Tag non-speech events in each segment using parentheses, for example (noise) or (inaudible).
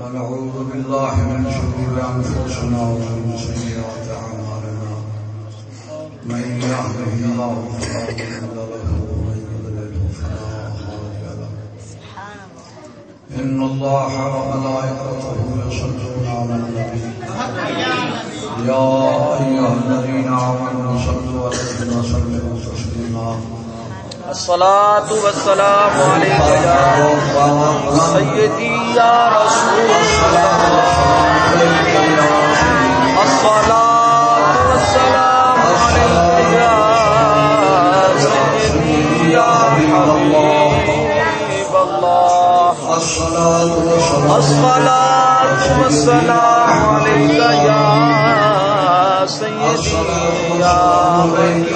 ونعوذ بالله من شرور أنفسنا ومن سيئات أعمالنا. من يهده الله فلا مضل له ومن يضلل فلا هادي له. إن الله وملائكته يصلون على النبي. يا أيها الذين آمنوا صلوا عليه وسلموا تسليما الصلاة والسلام عليك يا سيدي يا رسول الله. الصلاة والسلام عليك يا سيدي يا حبيب الله. الصلاة والسلام عليك يا سيدي يا حبيب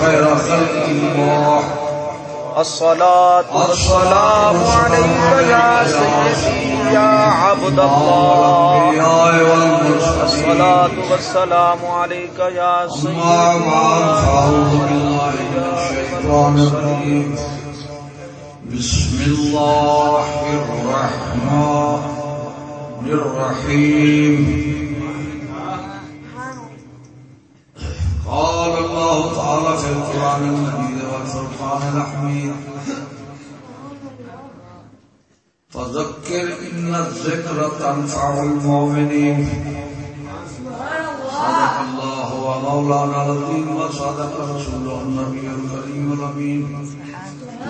خلق الصلاة والسلام عليك يا سيدي يا عبد الله الصلاة والسلام عليك يا سيدي بسم الله الرحمن الرحيم. قال الله تعالى في القرآن المجيد والفرقان الحميد فذكر إن الذكر تنفع المؤمنين. صدق الله ومولانا العظيم وصدق رسوله النبي الكريم الأمين.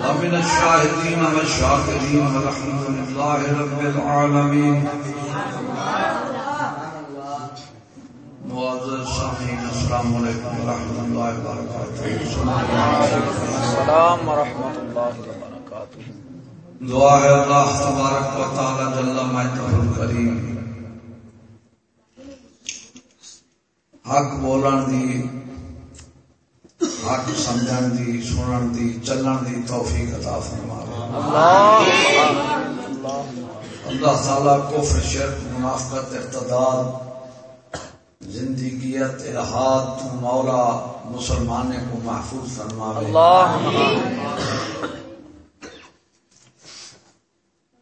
ومن الشاهدين والشاكرين والحمد لله رب العالمين. معزز سامعین السلام علیکم ورحمۃ اللہ وبرکاتہ۔ السلام ورحمۃ اللہ وبرکاتہ۔ دعا ہے اللہ تبارک و تعالی جل مجدہ الکریم۔ حق بولن دی حق سمجھن دی سنن دی چلن دی توفیق عطا فرمائے۔ اللہ۔ اللہ تعالی کفر شرک منافقت ارتداد زندگیت الہاد تو مولا مسلمان کو محفوظ فرماوے اللہ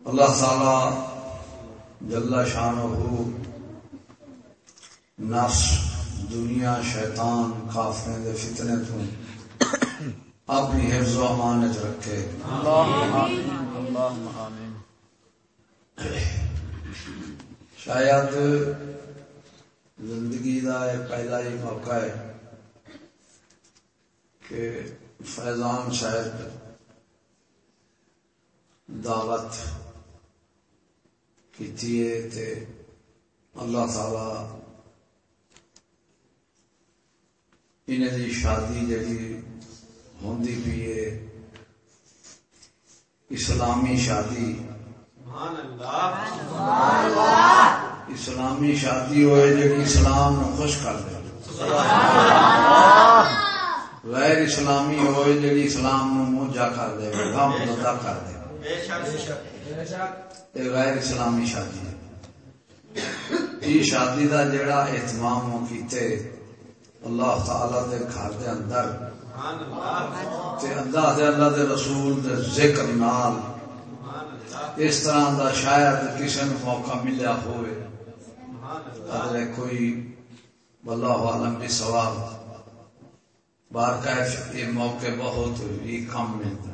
اللہ تعالی جل شان ہو نفس دنیا شیطان کافریں دے فتنے تو اپنی حفظ و امان چ رکھے شاید زندگی دا یہ پہلا ہی موقع ہے کہ فیضان شاید دعوت کی تے اللہ تعالی انہیں دی شادی جڑی ہوندی بھی ہے اسلامی شادی۔ اسلامی شادی ہوئے جی اسلام نو خوش کر دے۔ غیر اسلامی ہوئے جی اسلام نو موجا کر دے غم لدا کر دے۔ یہ غیر اسلامی شادی ہے۔ یہ شادی دا جڑا اہتمام ہو کیتے اللہ تعالی دے گھر دے اندر تے اللہ دے اللہ دے رسول دے ذکر نال اس طرح دا شاید کسی نے موقع ملیا ہوئے۔ اگر کوئی واللہ عالم بھی سوال بارکیف یہ موقع بہت ہی کم ملتا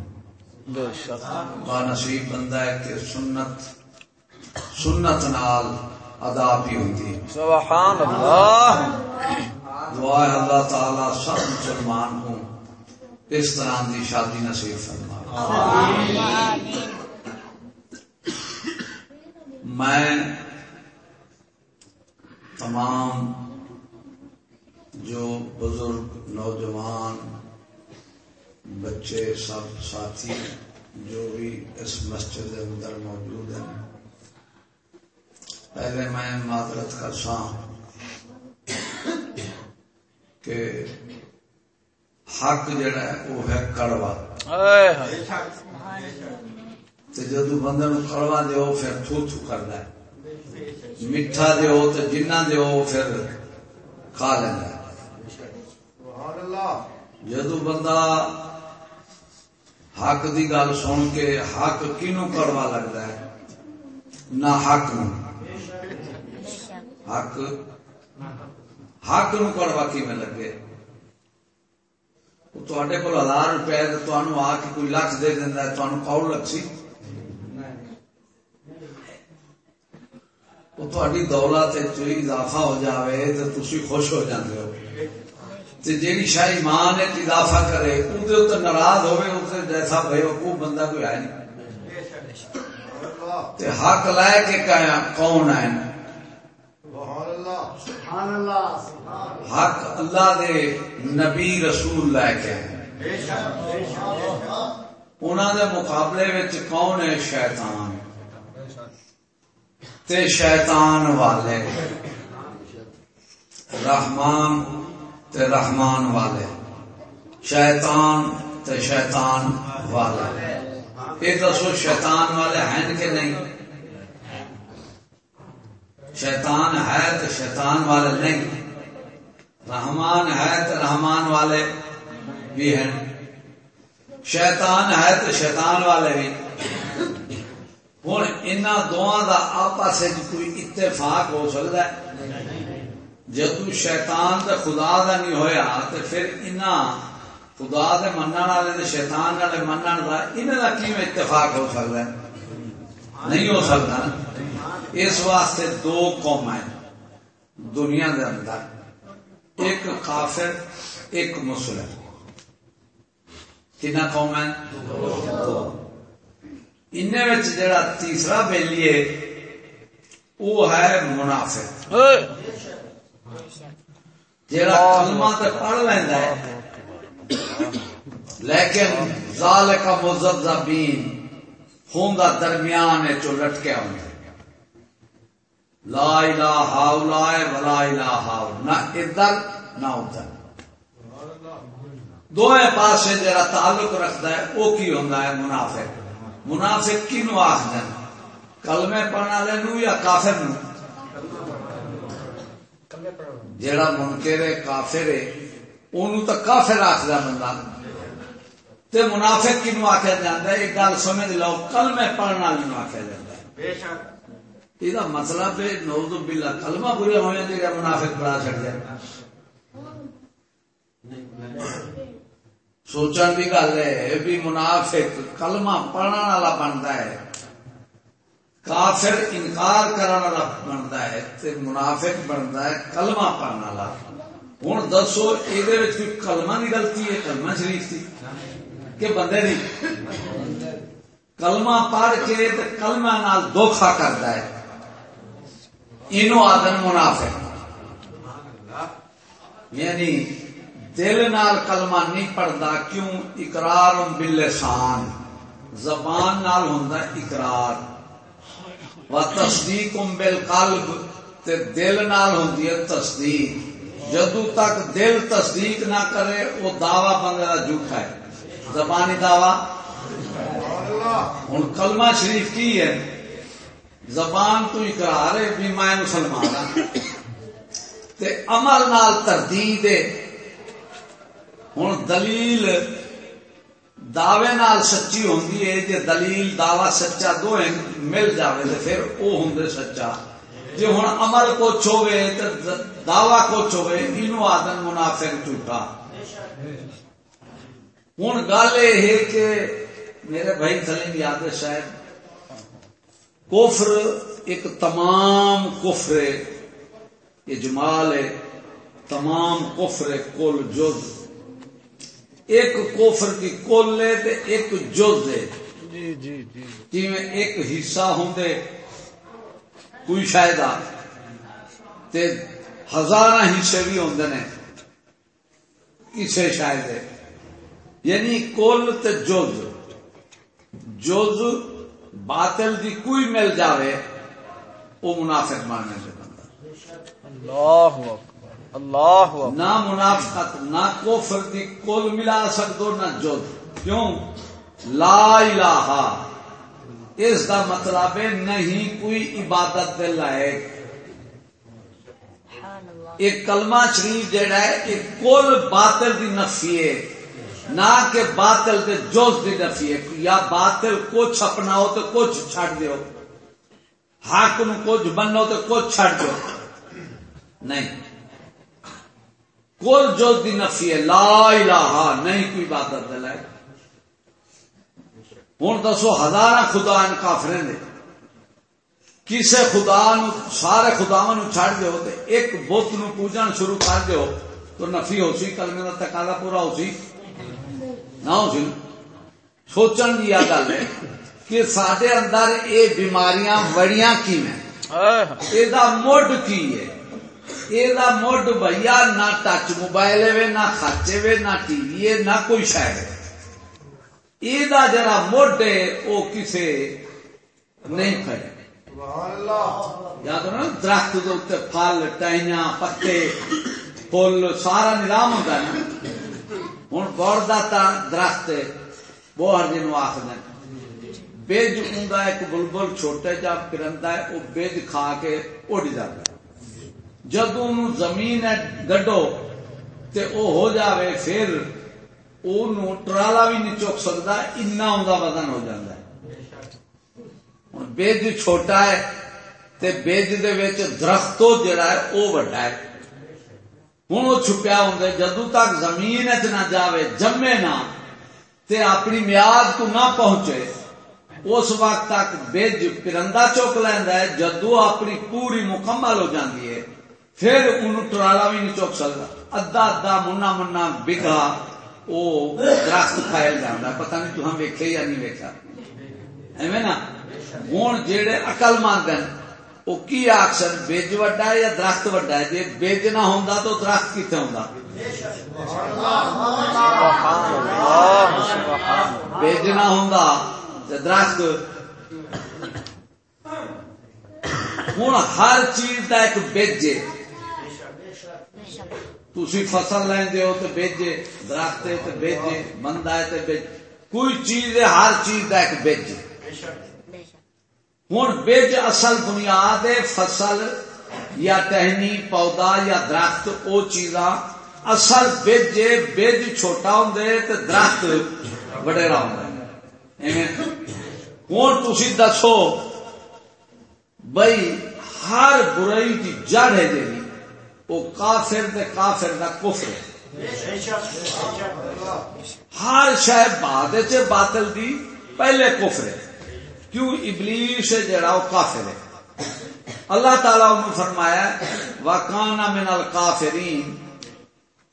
با نصیب بندہ ہے کہ سنت سنت نال ادا بھی ہوتی ہے۔ سبحان اللہ۔ دعا ہے اللہ تعالی سب مسلمان کو اس طرح دی شادی نصیب فرما۔ میں تمام جو بزرگ نوجوان بچے سب ساتھی جو بھی اس مسجد اندر موجود ہیں۔ پہلے میں معذرت کر سا کہ حق جڑا ہے وہ ہے کڑوا۔ جدو بندے کڑوا دیو پھر تھو تھو کردا ہے۔ میٹھا دیو تو جنہ دیو پھر کھا لینا۔ جدو بندہ حق دی گل سن کے حق کنو کڑوا لگتا ہے؟ نہ حق نو حق؟ حق نو کڑوا کی میں لگے تے کو ہزار روپے تمہیں آ کے کوئی لکھ دے دینا تمہیں کون لگ سی وہ تاری دولت اضافہ ہو جاوے تو تھی خوش ہو جاتے ہو جیڑی شاہ ایمان اضافہ کرے اندر اتنے ناراض ہوئے اسے جیسا بے وقوف بندہ کوئی ہے نہیں حق لے کے کون ہے حق اللہ دے نبی رسول لے کے انہوں دے مقابلے وچ کون ہے شیطان تے شیطان والے۔ رحمان تے رحمان والے۔ شیطان تے شیطان والے۔ یہ دسو شیطان والے ہیں کہ نہیں؟ شیطان ہے تو شیطان والے نہیں۔ رحمان ہے تو رحمان والے بھی ہیں۔ شیطان ہے تو شیطان والے بھی۔ ہوں ان دونوں کا آپس کوئی اتفاق ہو سکتا ہے جدو شیطان تے خدا دا نہیں ہویا تو پھر ان خدا دے منن والے شیطان والے منن کا انہوں کا کیوں اتفاق ہو سکتا ہے نہیں ہو سکتا اس واسطے دو قوم ہیں دنیا دے اندر ایک کافر ایک مسلم کنا قوم ہے ان جڑا تیسرا بیلی ہے وہ ہے منافق۔ جڑا کلمہ تے پڑھ لینا ہے۔ لیکن ذالک مذذبین ہوندا درمیان چو لٹکیا ہوں لا الہ ہاؤلا ولا الہ نہ ادھر نہ ادھر۔ دونوں پاس جڑا تعلق رکھتا ہے وہ کی ہوتا ہے منافق۔ منافق کی نو آخر کلمے پڑھنے والے نو یا کافر نو؟ جڑا منکر ہے کافر ہے انہوں تو کافر آخر بندہ۔ تے منافق کی نو آخیا جاتا ہے ایک گل سمجھ لو کلمے پڑھنے والے نو آخیا جاتا ہے۔ یہ مطلب ہے نوز بلا کلمہ پورے ہونے جگہ منافق پڑھا چڑھ جائے سوچن کی گل ہے بھی منافق کلمہ پڑھنے والا بنتا ہے کافر انکار کرنے والا بنتا ہے تے منافق بنتا ہے کلمہ پڑھنے والا ہوں دسو یہ کلمہ کی غلطی ہے کلمہ شریف تھی کہ بندے نہیں کلمہ پڑھ کے کلمہ نال دھوکھا کرتا ہے انو آدم منافق یعنی دل نال کلمہ نہیں پڑھتا کیوں؟ اقرار باللسان۔ زبان نال ہوندا اقرار۔ و تصدیق بالقلب، تے دل نال ہوندی ہے تصدیق۔ جدو تک دل تصدیق نہ کرے وہ دعوی بندے کا جھوٹا ہے۔ زبانی دعوی؟ ہوں کلمہ شریف کی ہے؟ زبان تو اقرار ہے، بھی میں مسلمان ہوں تے عمل نال تردید ہے۔ ہوں دلیل دعوے نال سچی ہوندی ہے، جے دلیل دعوی سچا دو مل جاوے تے پھر او ہوندے سچا۔ جے ہن عمل کچھ ہوے تے دعوی کچھ ہوے اینو آدم منافق جھوٹا۔ ہوں گل یہ کہ میرے بھائی سلیم یاد شاید کفر ایک تمام کفر یہ جمال ہے، تمام کفر کل جز۔ ایک کوفر کی کل ہے تے ایک جز ہے۔ جی جی جی۔ ایک حصہ ہوں کوئی شاید تے ہزار حصے بھی ہوں نے۔ کسے شاید ہے۔ یعنی کل تے جز۔ جز باطل دی کوئی مل جاوے وہ منافق ماننے سے بندہ۔ اللہ اللہ نہ منافقت، نہ کفر دی کل ملا سکدو، نہ جز کیوں؟ لا الہ۔ اس کا مطلب ہے نہیں کوئی عبادت دے لائق۔ ایک کلمہ شریف جڑا ہے یہ کل باطل دی نفی ہے، نہ کہ باطل کے جوز دی نفی ہے۔ یا باطل کچھ اپناؤ تو کچھ چھڑ دیو۔ حق نو کچھ بنو تو کچھ چھڑ دیو۔ نہیں۔ کل جوز دی نفی ہے لا الہ نہیں کوئی عبادت دلائے ہوں دسو ہزار خدا ان کافرے نے کسے خدا نو سارے خداوا نو چھڑ دیو تے ایک بت نو پوجن شروع کر دیو تو نفی ہو سی کلمے کا تقاضا پورا ہو سی۔ نہ ہو سی۔ سوچن کی یہ گل ہے کہ سڈے اندر یہ بیماریاں بڑیاں کی میں یہ مڈ کی ہے؟ یہ مڈ بھیا نہ ٹچ موبائل وے نہ خرچے وے نہ ٹی وی ہے نہ کوئی شاید یہ جڑا مڈ ہے وہ کسے نہیں کھڑے یاد نا درخت پھل ٹائیاں پتے فل سارا نظام ہوتا ہے ہوں گڑ کا درخت بوہر جی آخر بج ہوں ایک بلبل چھوٹے جا پرندا ہے وہ بج کھا کے اڈ جاتا ہے جدو زمین گڈو تے او ہو جاوے، پھر او ٹرالا بھی نہیں چک سکتا اتنا وزن ہو جاتا ہے۔ بج چھوٹا ہے تے بج درختوں جڑا ہے وہ وڈا ہے۔ ہوں وہ چھپیا ہوں جدو تک زمین نہ جاوے، جمے نہ، تے اپنی میاد کو نہ پہنچے، اس وقت تک بج پرندہ چک لینا ہے جدو اپنی پوری مکمل ہو جاتی ہے۔ پھر ان ٹرالا بھی نہیں چک سکتا ادا ادا منا منا بگا وہ درخت پھیل جانا پتہ نہیں تو ہم ویکھے یا نہیں ویکھا۔ ایویں نا؟ ہوں جہے اقل مند ہیں وہ کی آخر بج وڈا ہے یا درخت وڈا ہے؟ جی بج نہ ہوں تو درخت کتنے ہوں بج نہ ہوں درخت۔ ہوں ہر چیز کا ایک بج تھی فصل لیندے ہو تو بیجے، درخت ہے تو بیجے بندہ ہے تو بیج کوئی چیز ہے، ہر چیز کا ایک بج ہوں بج اصل بنیاد ہے فصل یا ٹہنی، پودا یا درخت، او چیزاں۔ اصل بج بج چھوٹا ہوں تو درخت وڈیرا ہوں ہوں تھی دسو بھائی ہر برائی کی جڑ ہے جی وہ کافر دے کافر دا کفر ہے۔ ہر شہ بعد باطل دی پہلے کفر ہے۔ کیوں ابلیس جڑا وہ کافر ہے۔ اللہ تعالیٰ نے فرمایا واکانا من الکافرین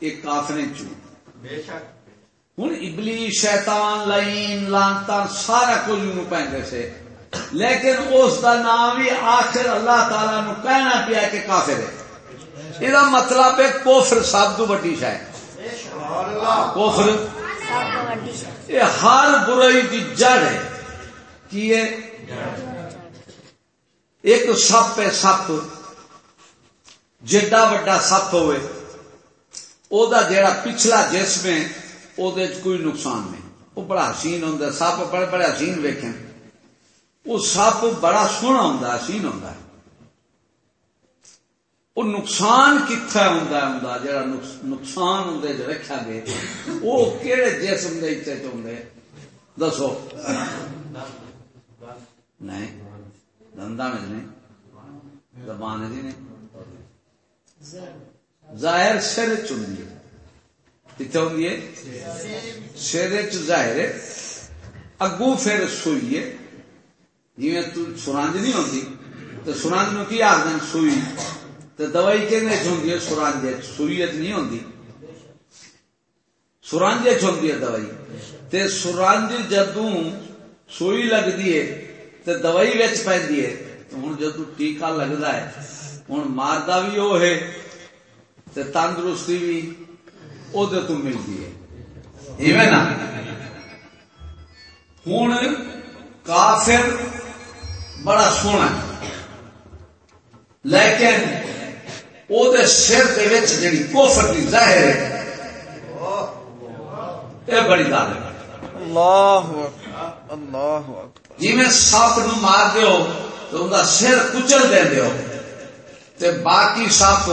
ایک کافر چو ہوں ابلی شیطان لائن لانتا سارا کچھ ان پہنتے سے لیکن اس کا نام بھی آخر اللہ تعالی نو کہنا پیا کہ کافر ہے۔ یہ مطلب ہے کوفر سب تو وڈی شاید کوفر یہ ہر برائی کی جڑ ہے کی ایک سپ ہے سپ جڈا وڈا سپ ہوئے او دا جیڑا پچھلا جسم ہے او دے کوئی نقصان نہیں وہ بڑا حسین ہوں سپ بڑے بڑے حسین ویکھیں وہ سپ بڑا سونا ہوں حسین ہوں وہ نقصان کتنا ہوں جا نقصان ہوں جو رکھا گئے وہ کہڑے جسم دے چاہتے دسو۔ نہیں دندا میں نہیں، زبان جی نہیں۔ ظاہر سر چی کتنے ہوں سر ظاہر اگو پھر سوئی جی سرانج نہیں ہوتی تو سرانج نو کی آخر سوئی۔ تو دوائی کہ ہوں سرانج سوئی نہیں ہوندی۔ ہوتی سرانج چی دوائی۔ تے سرانج جدوں سوئی لگتی ہے، تے دوائی وچ پیندی ہے۔ ہن جدوں ٹیکا لگدا ہے، ہن ماردا بھی او ہے، تے تندرستی بھی او دے تو ملدی ہے۔ ایویں نا؟ ہن کافر بڑا سونا ہے۔ لیکن او دے سر دے وچ جڑی کفر دی ظاہر ہے اے بڑی گل ہے اللہ اللہ جی میں سپ نو مار دیو تو ان سر کچل دے دیو تے باقی سپ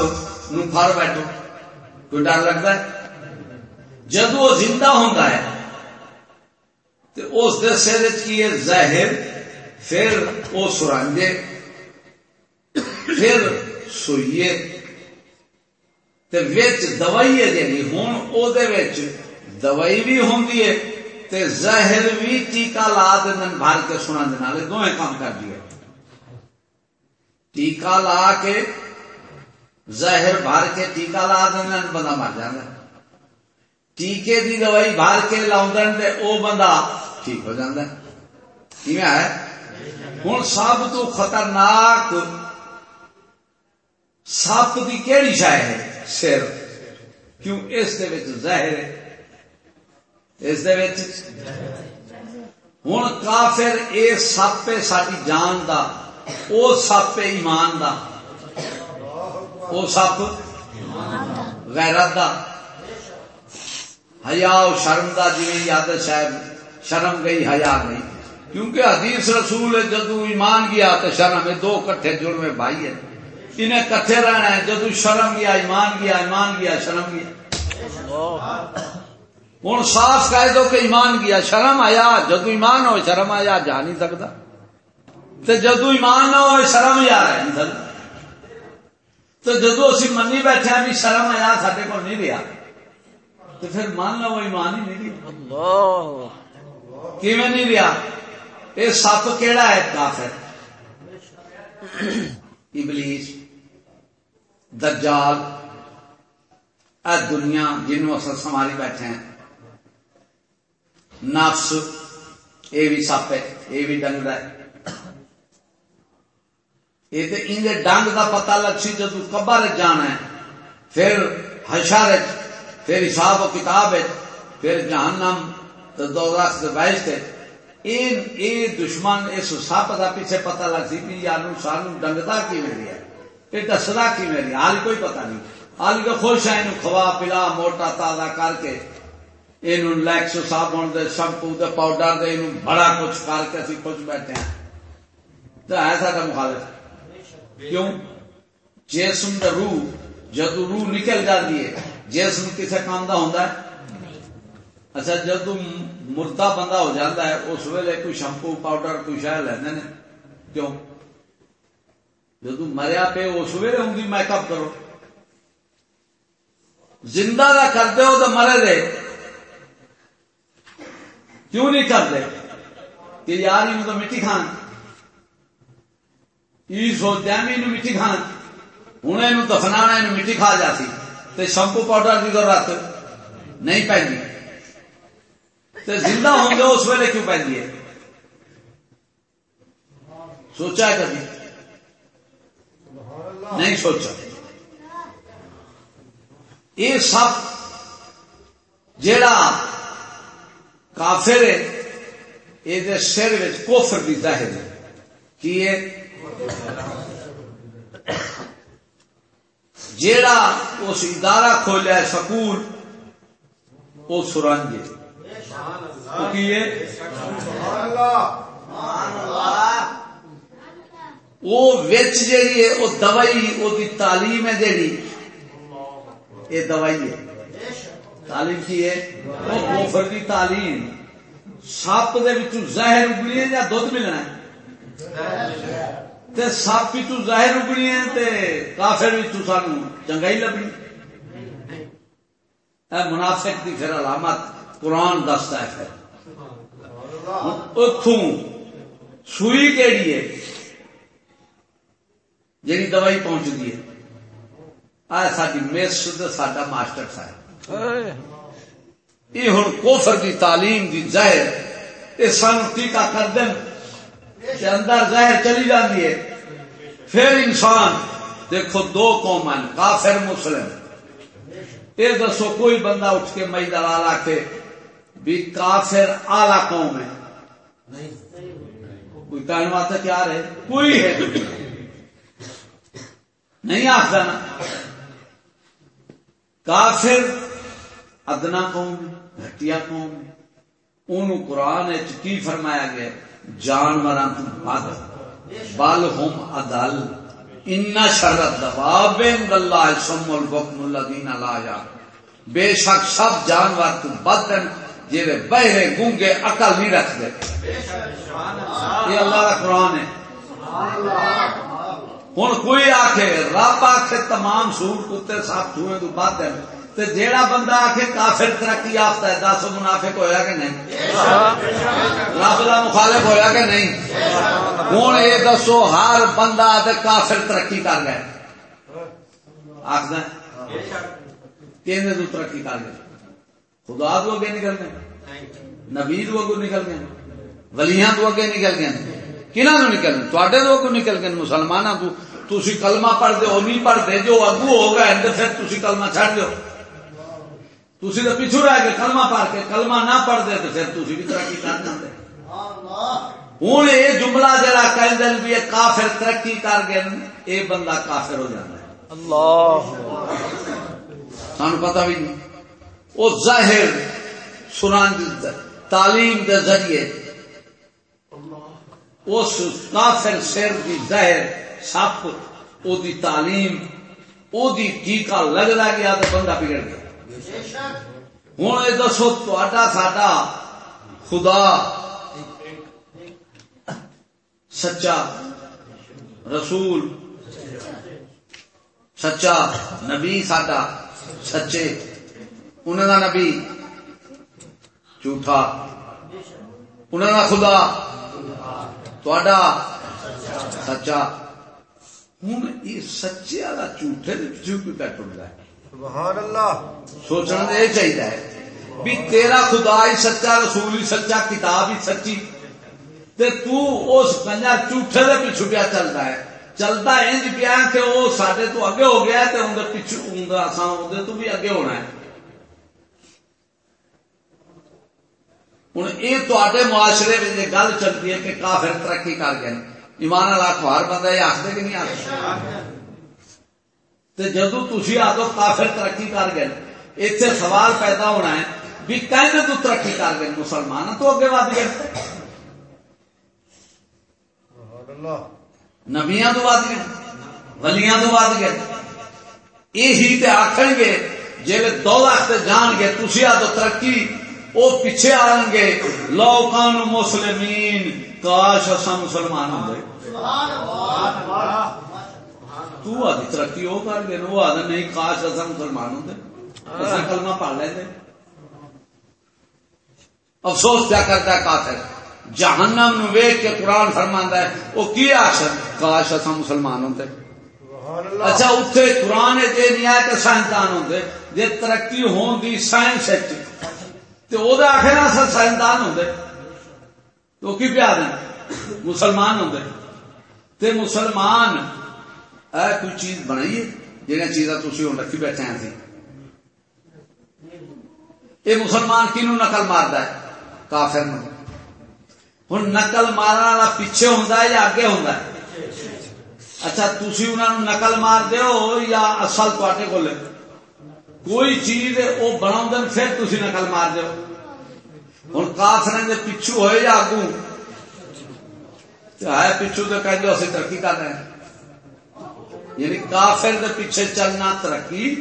نو پھڑ بیٹھو کوئی ڈر لگتا ہے جدو وہ زندہ ہوتا ہے تو اس دے سر کی زہر پھر وہ سرنجے پھر سوئیے تے وچ دوائی ہے جی ہوں وہ دوائی بھی ہوں تے زہر بھی ٹیکا لا دن بھر کے سنا دینا دونوں کام کر دیے۔ ٹیکا لا کے زہر بھر کے ٹیکا لا دینا بندہ مر جائے ٹیکے دی دوائی بھر کے لاؤ تے او بندہ ٹھیک ہو جاتا ہے۔ ہوں سب تو خطرناک سپ کی کہڑی شاید ہے؟ سر کیوں؟ اس زہر ہے. اس ہوں کافر اے سپ ہے ساری جان دا، او سپ ہے ایمان دا، او سپ غیرت دا۔ ہیا شرم دا جی یاد شاید شرم گئی ہیا گئی کیونکہ حدیث رسول جدو ایمان گیا تو شرم دو کٹھے جڑوے بھائی ہے انہیں کٹھے رہنا ہے جدو شرم گیا ایمان گیا ایمان گیا شرم گیا۔ ہوں صاف کہہ دو کہ ایمان گیا شرم آیا جدو ایمان ہو شرم آیا جا نہیں سکتا۔ تو جدو ایمان نہ ہو شرم آ رہا ہے تو جدو اسی منی بیٹھے بھی شرم آیا سارے کو نہیں رہا تو پھر مان لو ایمان ہی نہیں رہا کیون نہیں رہا یہ سپ کہڑا ہے کافر (coughs) ابلیس۔ دجال، اے دنیا جنوں اصل سنبھالی بیٹھے ہیں، نفس یہ بھی سپ ہے یہ بھی ڈنگ ہے۔ یہ تو ان ڈنگ کا پتا لگ سی جدو کبر جانا ہے، پھر ہشار پھر حساب و کتاب ہے، پھر جہنم تو دشمن اس سپ کا پیچھے پتا لگ سی یار سان ڈنگتا کی ہے۔ یہ دسدا کی میری؟ حال کوئی پتا نہیں۔ حال کا خوش ہے کھوا پلا، موٹا تازہ کر کے۔ یہ لیکس صابن دے، شمپو دے، پاؤڈر دے یہ بڑا کچھ کر کے اسی خوش بیٹھے ہیں۔ تو ہے سا مخالف۔ کیوں؟ جسم دا روح، جدو روح نکل جاتی ہے جسم کسی کام کا ہوتا ہے؟ اچھا جدو مردہ بندہ ہو جاتا ہے، اس ویلے کوئی شمپو، پاؤڈر، کوئی شہر لینے کیوں؟ جدو مریا پہ اس ویلے ہوں گی میک اپ کرو زندہ کا کرتے ہو تو مرے دے۔ کیوں نہیں کرتے کہ یار یہ تو مٹی کھان۔ یہ سوچتے ہیں مٹی کھان۔ ہوں یہ دفنا مٹی کھا جاتی۔ تو شمپو پاؤڈر کی ضرورت نہیں پی زندہ ہوں گے، اس ویلے کیوں پہ سوچا ہے کبھی۔ نہیں سوچا۔ یہ سب جیڑا کافر ہے یہ سر کوفر بھی ظاہر ہے۔ کی جیڑا اس ادارہ کھولیا سکول وہ سرنج وہ جیڑی ہے، وہ دوائی، وہ تعلیم ہے جیڑی۔ یہ دوائی ہے۔ تعلیم کی ہے؟ وہ گوفر کی تعلیم۔ سپ زہر اگلی ہے یا دھد ملنا ہے؟ سپ زہر اگلی ہے کافر بھی سان چنگائی لبنی۔ منافق کی پھر علامت قرآن دستا ہے پھر۔ اتوں سوئی کہڑی ہے؟ جی دوائی پہنچتی ہے۔ آ ساری مس سا ماسٹر صاحب۔ یہ ہوں کوفر کی تعلیم کی زہر یہ سن ٹیکا کر دیں اندر زہر چلی جاتی ہے۔ پھر انسان دیکھو دو قوم کافر مسلم۔ یہ دسو کوئی بندہ اٹھ کے مئی دلال آ کے بھی کافر آلہ قوم ہے۔ کوئی کہنے والا کیا رہے کوئی ہے۔ نہیں آخر نا۔ کافر ادنا قوم گٹیا قوم۔ ان قرآن کی فرمایا گیا جانور بد بل ہوم ادل ان شرط دباب اللہ سم البکم الذین لا بے شک سب جانور تو بدن جیرے بہرے، گونگے، عقل نہیں رکھ دے یہ اللہ کا قرآن ہے۔ ہوں کوئی آخے رب آخے تمام سور کتے سب چوہے تو بد ہیں تے جیڑا بندہ آخے کافر ترقی یافتہ ہے دس منافق ہویا کہ نہیں رب کا مخالف ہویا کہ نہیں ہوں یہ دسو ہر بندہ کافر ترقی کر گئے آخر کہ تو ترقی کر گئے خدا تو اگے نکل گئے نبی تو اگو نکل گئے ولیاں تو اگے نکل گئے کنہوں نکل گئے تو نکل گئے مسلمانوں تو تھی کلمہ پڑھ دو نہیں پڑھتے جو اگو ہو گئے تو پھر تھی کلمہ چڑھ دو تھی تو پیچھو رہ گئے کلمہ پڑھ کے کلمہ نہ پڑھتے تو پھر تھی بھی ترقی کر دیں ہوں یہ جملہ جڑا کہ بھی کافر ترقی کر گئے یہ بندہ کافر ہو جاتا ہے۔ اللہ۔ سان پتا بھی نہیں۔ وہ ظاہر سنان تعلیم کے ذریعے اس کافر سر کی ظاہر سب او دی تعلیم او دی ٹیکا لگتا گیا تو بندہ بگڑ گیا۔ ہوں یہ دسو تا ساڈا خدا سچا رسول، سچا نبی ساڈا سچے انہوں کا نبی جھوٹا انہوں کا خدا تھوڑا سچا ہوں یہ سچے والا جھوٹے پہ ٹرتا ہے۔ سبحان اللہ۔ سوچنا یہ چاہیے بھی تیرا خدا ہی سچا رسول ہی سچا کتاب ہی سچی۔ تے تو اس کنجا جھوٹے دے پیچھے پیا چلتا ہے۔ چلتا انج پیا کہ وہ سڈے تو اگے ہو گیا تے اندر پیچھے اساں تو بھی اگے ہونا ہے۔ معاشرے میں گل چلتی ہے کہ کافر ترقی کر گئے۔ ایمان والا اخبار بندہ یہ آخر کہ نہیں آخر؟ جدو تھی آدھو کافر ترقی کر گئے اتنے سوال پیدا ہونا ہے بھی کہنے تو ترقی کر گئے، مسلمان تو اگے ود گئے۔ نبیاں تو ود گئے، ولیاں تو ود گئے۔ یہی تے آخر گے جی دو لاکھ جان گے تھی آدھو ترقی وہ پیچھے آن گے۔ لوکان مسلمین کاش اصا مسلمان ہوں تو آدھی ترقی وہ کر گئے وہ آدھا نہیں، کاش اصا مسلمان ہوں اصا کلمہ پڑھ لیں افسوس کیا کرتا ہے کافر؟ جہنم نو ویک کے قرآن فرما ہے، وہ کی آخر کاش اصا مسلمان ہوں اچھا اتنے قرآن چ نہیں آیا کہ سائنسدان ہوں جی ترقی ہون دی سائنس تو وہ آخر نا سائنسدان ہوں تو کی پیا دیں مسلمان ہوں تے مسلمان، اے کوئی چیز بنائیے جہاں چیزاں تھی ہوں رکھی بیٹھے ہیں یہ مسلمان کنو نقل مارتا ہے؟ کافر نو ہوں نقل مارن والا پیچھے ہوں یا اگے ہوں اچھا تھی انہوں نقل مار دو یا اصل تے کو کوئی چیز وہ بنا پھر تھی نقل مار دو ہوں کافر کے پچھو ہوئے یا اگو ہے پچھو تو کہہ دو اصل ترقی کر رہے ہیں۔ یعنی کافر دے پیچھے چلنا ترقی،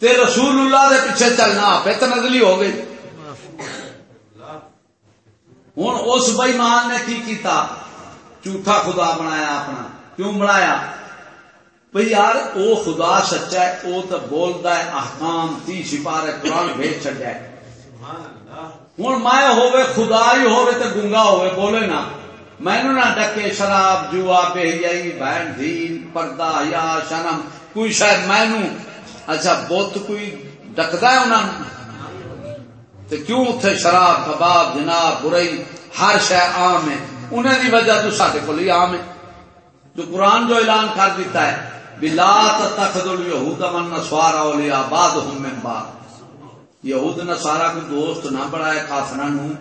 تے رسول اللہ دے پیچھے چلنا آپ تو ہو گئی۔ ہوں اس بئیمان نے کی کیتا؟ جھوٹا خدا بنایا اپنا۔ کیوں بنایا؟ بھائی یار، او خدا سچا ہے، او تو بولتا ہے، احکام تی سپارے قرآن بھیج چڑیا ہے۔ ہوں میں ہوئے خدا ہی ہوئے تو گنگا ہوئے بولے نا۔ مینو نہ ڈکے شراب، جوا بہیائی، بہن دین پردہ، یا شرم۔ کوئی شاید مینو اچھا بت کوئی ڈکتا ہے انہوں تو کیوں اتنے شراب، کباب، جناب برئی ہر شہ عام ہے؟ انہیں دی وجہ تو سارے کو عام ہے۔ جو قرآن جو اعلان کر دیتا ہے، بلا تخت الہود من نسوارا لیا بعد ہوں من بعد یہود نسارا کو دوست نہ بڑھائے کافران ہوں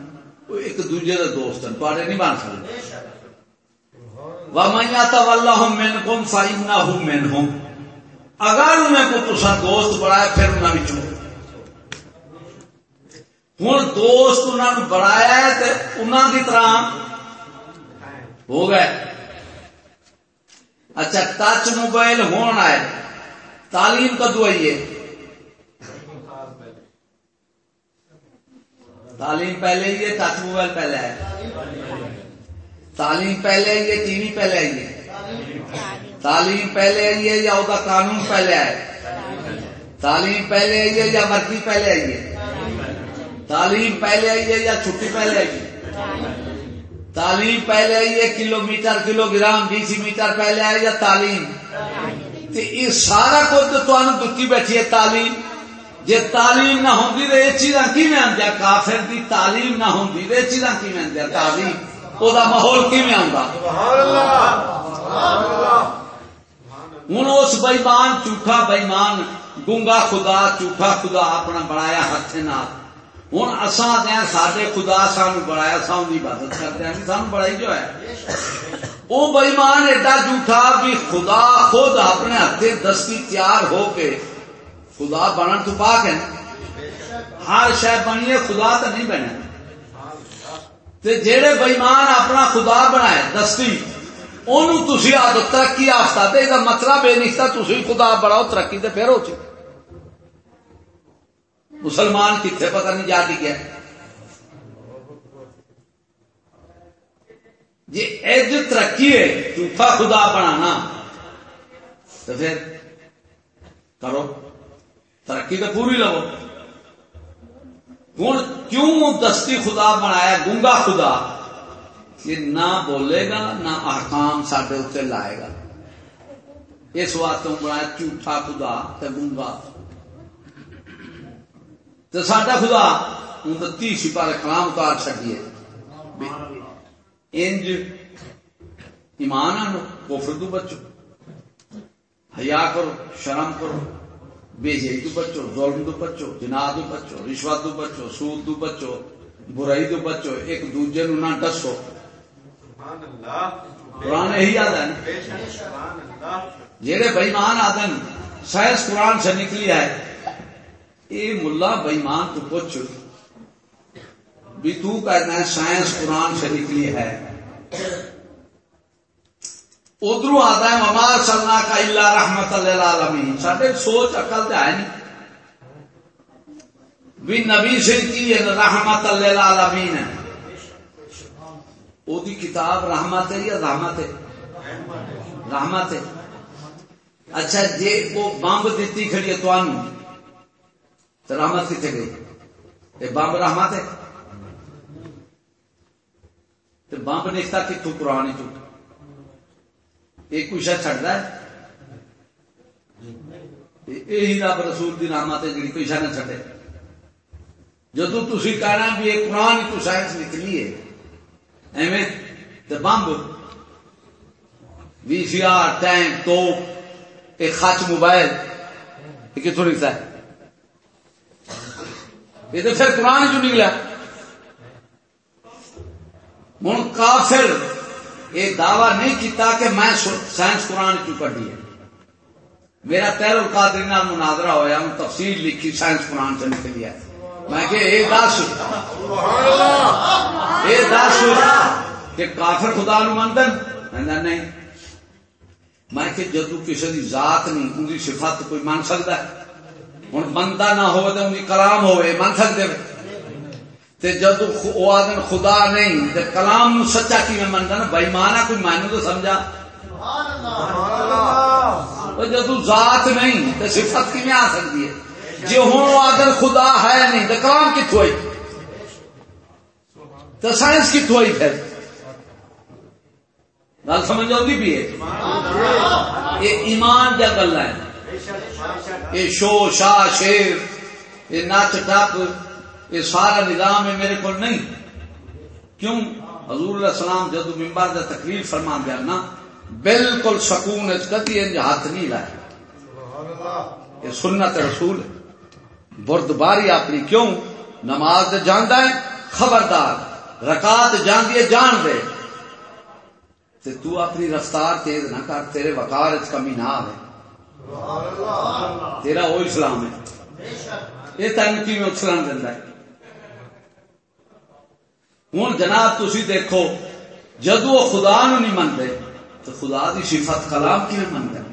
ایک دوجے کا دوست ہیں نہیں بن سکتے ومیا تو مین سائی نہ ہوں مین ہوں اگر انہیں کو تسا دوست بڑھایا پھر انہوں ہوں دوست انہوں نے بڑھایا تو انہوں کی طرح ہو گئے۔ اچھا ٹچ موبائل ہونا ہے تعلیم کدو آئی ہے تعلیم پہلے ہی ہے، ٹچ موبائل پہلے ہے۔ تعلیم پہلے آئی ہے، ٹی وی پہلے آئی ہے۔ تعلیم پہلے آئی ہے یا وہ قانون پہلے آئے تعلیم پہلے آئی ہے یا وردی پہلے آئی ہے۔ تعلیم پہلے آئی ہے یا چھٹی پہلے آئی ہے۔ تعلیم پہلے آئی ہے kilometre kilogram D C metre پہلے آئی یا تعلیم۔ یہ سارا کچھ تو بیٹھی ہے تعلیم۔ جی تعلیم نہ ہوتی تو یہ چیزاں کی آدیا کافر دی تعلیم نہ ہوتی تو یہ چیزاں کی میں آدیا تعلیم۔ وہ ماحول کی آتا ہوں اس بئیمان جھوٹا بئیمان گونگا خدا، جھوٹا خدا اپنا بنایا ہاتھ نال۔ ہوں اصا دیا سڈے خدا سان بنایا سا ان کی عبادت کرتے ہیں۔ سان بڑائی جو ہے۔ وہ بئیمان ایڈا جھوٹا بھی خدا خود اپنے ہاتھ دستی تیار ہو کے خدا بنن تو پاک ہے۔ ہر شہ بنی خدا تو نہیں بنے۔ جہے بئیمان اپنا خدا بنائے، دستی تھی آدھو ترقی آفتا یہ مطلب یہ نہیں تھی خدا بڑھاؤ ترقی تو پھر ہو چکی۔ مسلمان کتنے پتہ نہیں جا گیا۔ جی ایج ترقی ہے، جھوٹا خدا بنانا۔ تو پھر کرو۔ ترقی تو پوری لو ہوں کیوں دستی خدا بنایا، گونگا خدا؟ یہ نہ بولے گا، نہ احکام سڈے اتنے لائے گا۔ اس واسطے بنایا جھوٹا خدا گونگا۔ تو سڈا خدا، ہوں تی سپارے کلام اتار چکیے انج ایمان آنو کوفر تو بچو۔ حیا کرو، شرم کرو۔ بے جی تو بچو ظلم تو بچو جنا تو بچو رشوت تو بچو سود تو بچو برائی تو بچو ایک دوجے نو نہ ڈسو قرآن یہی یاد ہے جہے بئیمان آدن سائنس قرآن سے نکلی ہے یہ ملا بئیمان تو پوچھ۔ بھی تو کہنا ہے سائنس قرآن سے نکلی ہے۔ ادھر آتا ہے ممار سلنا کا اللہ رحمت اللہ سڈے سوچ اقل تو ہے نہیں۔ بھی نبی سے کی رحمت اللہ ہے۔ وہ کتاب رحمت ہے یا رحمت ہے؟ رحمت ہے۔ اچھا جی وہ بمب دیتی کھڑی ہے تو رحمت کتنے گئی؟ یہ بمب رحمت ہے۔ بمب نکتا کتوں قرآن چ ایک کچھ چڑھتا ہے؟ یہی رب رسول کی رحمت ہے جی کوئی پیچھا نہ چڑھے۔ جدو تھی کہنا بھی یہ قرآن تو سائنس نکلی ہے، ایویں تو بمب۔ وی سی آر، ٹینک تو ایک خچ موبائل، یہ کتوں لکھتا ہے؟ یہ تو پھر قرآن چ نکلا؟ ہوں کافر یہ دعوی نہیں کیتا کہ میں سائنس قرآن کیوں کٹی ہے۔ میرا تیر القادری نال مناظرہ ہویا ہوں تفصیل لکھی سائنس قرآن سے نکلی ہے میں کہ اے دس اے دس کہ کافر خدا نو مندن؟ میں نہیں۔ میں کہ جدو کسی دی ذات نہیں ان کی صفت کوئی مان سکتا ہے؟ ہوں بندہ نہ ہو تو ان کی کلام ہوئے مان سکتے تے جدو وہ آدم خدا نہیں، تے کلام نو سچا کی میں منتا نا بھائی مانا کوئی معنی تو سمجھا؟ جدو ذات نہیں، تے صفت کی میں آ سکتی ہے؟ جی ہوں وہ آدم خدا ہے نہیں، تے کلام کتوں آئی؟ تو سائنس کتوں آئی پھر؟ گل سمجھ آتی بھی ہے؟ یہ ایمان جا گلا ہے یہ شو شاہ شیر، یہ نچ، ٹپ یہ سارا نظام ہے میرے کو نہیں۔ کیوں؟ حضور علیہ السلام جدو ممبر کا تقریر فرما دیا نا، بالکل سکون کدی انج ہاتھ نہیں لائے۔ یہ سنت رسول برد باری اپنی کیوں؟ نماز جانا ہے، خبردار۔ رکات جاندی ہے، جان دے۔ تے تو اپنی رفتار تیز نہ کر، تیرے وقار کمی نہ آئے تیرا وہ اسلام ہے۔ یہ تین کی میں اسلام دینا ہے؟ ہوں جناب تھی دیکھو جدو خدا نو نہیں منتے تو خدا دی صفت کلام کی من گئے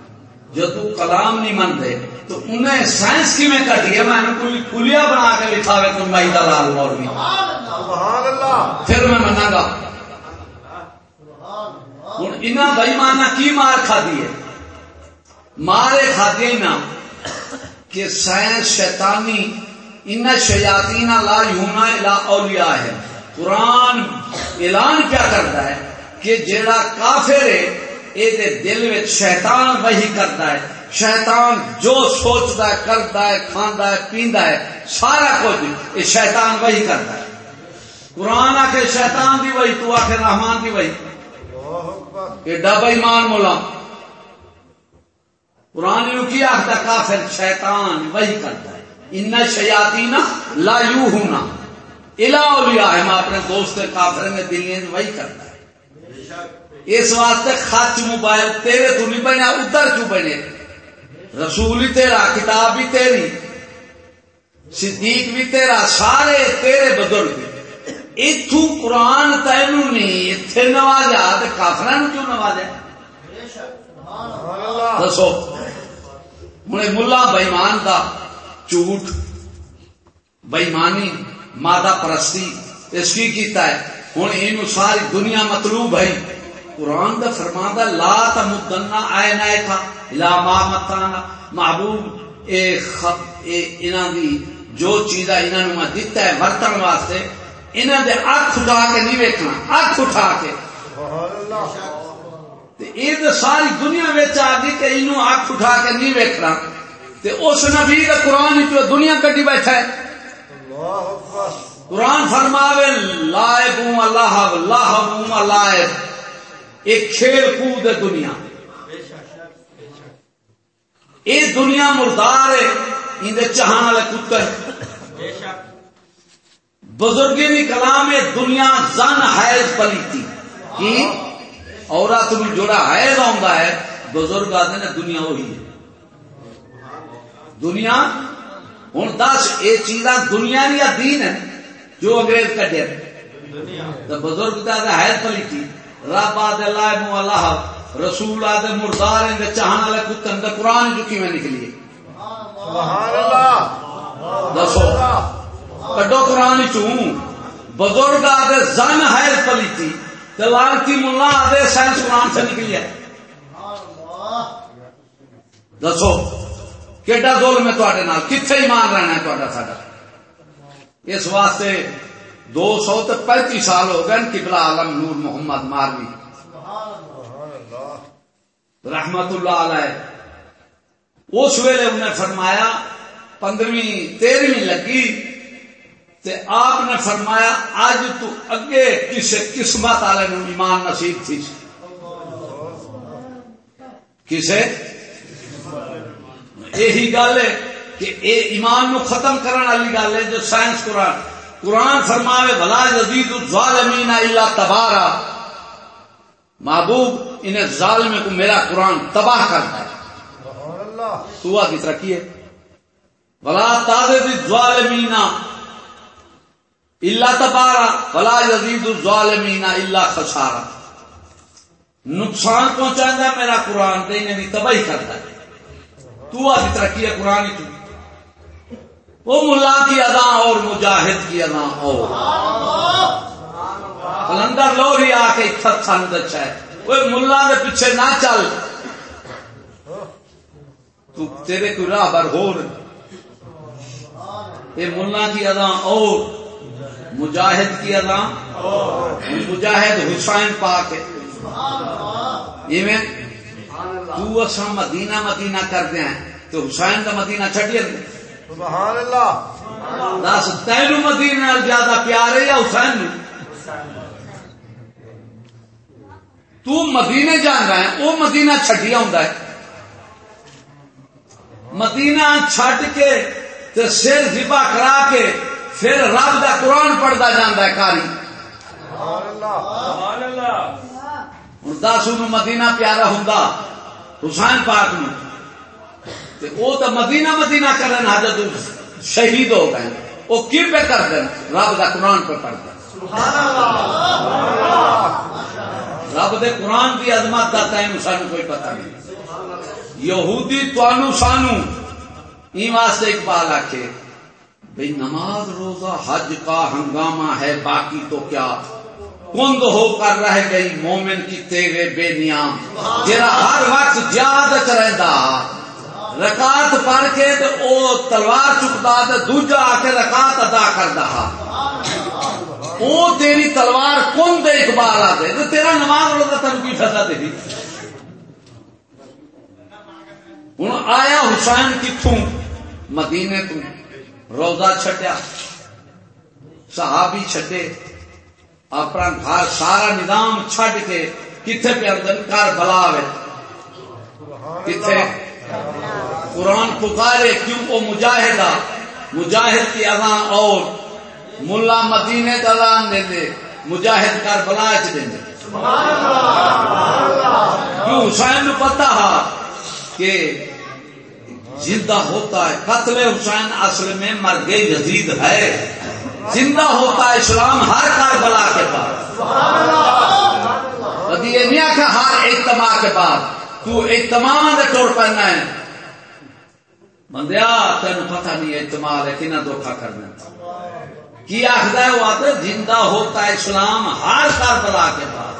جب تو کلام نہیں منتے تو انہیں سائنس کی میں کٹی ہے میں نے کوئی کلیا بنا کے لکھا ہوئے تم بھائی دلال مولوی پھر میں منا گا ہوں انہیں بھائی مانا کی مار کھا دی ہے؟ مارے کھا دی نا کہ سائنس شیطانی ان شیاطین لا یونا الا اولیاء ہے۔ قرآن اعلان کیا کرتا ہے کہ جیڑا کافر ہے، اے دے دل وچ شیطان وہی کرتا ہے۔ شیطان جو سوچتا ہے کرتا ہے، کھاندا ہے، پیندا ہے، سارا کچھ یہ شیطان وہی کرتا ہے۔ قرآن آ کے شیطان دی وہی تو آ کے رحمان دی وہی ایڈا بےمان مولا۔ قرآن نو کی آخر کافر شیطان وہی کرتا ہے۔ ان شیاتی نا لا یو ہونا الا اولیاء میں اپنے دوست کافر میں دلیاں وہی کرتا ہے۔ اس واسطے خط موبائل تیرے تو نہیں بنے ادھر کیوں بنے؟ رسول ہی تیرا کتاب بھی تیری صدیق بھی تیرا سارے تیرے بزرگ۔ اتو قرآن نہیں اتنے نوازا تو کافر کیوں نوازا دسو۔ ہوں ملا بئیمان کا جھوٹ بئیمانی مادہ پرستی، اس کی کیتا ہے۔ ہوں یہ ساری دنیا مطلوب ہے۔ قرآن کا فرما لا تمدنا آئے نائے تھا لا ما متانا۔ محبوب، اے خ اے انہاں دی جو چیزاں انہاں نو میں دتا ہے ورتن واسطے، انہاں دے اکھ اٹھا کے نہیں ویکھنا۔ اکھ اٹھا کے۔ سبحان اللہ تے اے تے ساری دنیا وچ آ گئی کہ اینو اکھ اٹھا کے نہیں ویکھنا۔ تے اس نبی دا قرآن وچ دنیا کڈی بیٹھا ہے۔ قرآن فرماوے لائبوں اللہ لاہبوں لائب ایک کھیل کود ہے دنیا۔ اے دنیا مردار ہے اندر چاہن والے کتر بزرگی بھی کلام ہے، دنیا زن حیض پلیتی کی؟ عورت بھی جوڑا حیض آتا ہے، بزرگ آتے ہیں دنیا وہی ہے۔ دنیا ہوں دس یہ چیزاں دنیا یا دین ہے؟ جو انگریز تو بزرگ کا پلیتی رب اللہ رسول مردار والے اندر قرآن نکلی سبحان اللہ۔ دسو۔ کڈو قرآن چوں بزرگ آدھے زن ہے پلیتی لانتی ملا آدھے سائنس قرآن سے نکلی ہے۔ دسو۔ کیڈا ظلم ہے تواڈے نال کتھے ایمان رہنا ہے تواڈا ساڈا اس واسطے دو سو تے پینتی سال ہو گئے قبلہ عالم نور محمد ماروی رحمت اللہ علیہ اس ویلے انہیں فرمایا پندرہویں تیرہویں لگی تے آپ نے فرمایا اج تو اگے کسے قسمت والے ایمان نصیب تھی کسے یہی گل ہے کہ اے ایمان نو ختم کرنے والی گل ہے جو سائنس قرآن۔ قرآن فرماوے بلا جدید الظالمین الا تبارا محبوب انہیں ظالم کو میرا قرآن تباہ کرتا ہے تو کی ترقی ہے۔ بلا تازد الظالمین الا تبارا بلا جدید الظالمین الا خسارا نقصان پہنچاتا ہے میرا قرآن تے انہیں تباہی کرتا ہے تو کی ترقی ہے، قرآن کی وہ ملا کی ادا اور، مجاہد کی ادا اور۔ کلندر لوہری آ کے تھت سن دچا ہے۔ وہ ملا دے پیچھے نہ چل۔ تو تیرے کوئی راہ بر ہو یہ ملا کی ادا اور۔ مجاہد کی ادا مجاہد حسین پاک ہے۔ یہ میں تو اساں مدینہ مدینہ کرتے ہیں تو حسین کا مدینہ چھٹی ہے سبحان اللہ۔ دس تینو مدینہ نال زیادہ پیار ہے یا حسین تو مدینے جان رہا ہے وہ مدینہ چھٹیا ہوں ہے۔ مدینہ چھٹ کے تے سر ذبح کرا کے پھر رب دا قرآن پڑھتا جانا ہے کاری۔ سبحان اللہ۔ ہوں دس ان مدینہ پیارا ہوں حسین پاک نو وہ تو مدینہ مدینہ کرن حاجت شہید ہو گئے۔ وہ کی پہ کر دیں؟ رب دا قرآن پہ پڑھ دیں۔ رب دے قرآن کی عظمت کا تین سان کوئی پتہ نہیں۔ یہودی توانو سانو ای واسطے اقبال آکھے، بھئی نماز روزہ حج کا ہنگامہ ہے، باقی تو کیا؟ کند ہو کر رہ گئی مومن کی تیرے بے نیام۔ جرا ہر وقت یاد رہتا رکات پڑھ کے تو او تلوار چکتا تو دوجا آ کے رکات ادا کرتا وہ تیری تلوار کن دے اقبال آتے تو تیرا نماز روزہ تن کی فضا دے دی۔ ہوں آیا حسین کتوں مدینے تو روزہ چھڈیا، صحابی چھڈے۔ اپنا گھر سارا نظام چھڈ کے کتنے پہ اندر گھر بلا کتنے قرآن پکارے کیوں؟ وہ مجاہد مجاہد کی اذان اور ملا مدینے کا اذان دے دے۔ مجاہد کر بلا چ دیں کیوں؟ حسین پتا کہ زندہ ہوتا ہے۔ قتل حسین اصل میں مرگ یزید ہے۔ زندہ ہوتا ہے اسلام ہر کار بلا کے بعد۔ کبھی یہ نہیں آخر ہر اجتماع کے بعد۔ تو اجتماع میں ٹوڑ پہنا ہے۔ بندیا تین پتہ نہیں اجتماع ہے کہ دھوکھا کرنا۔ کی آخر ہے وہ آتے زندہ ہوتا ہے اسلام ہر کار بلا کے بعد۔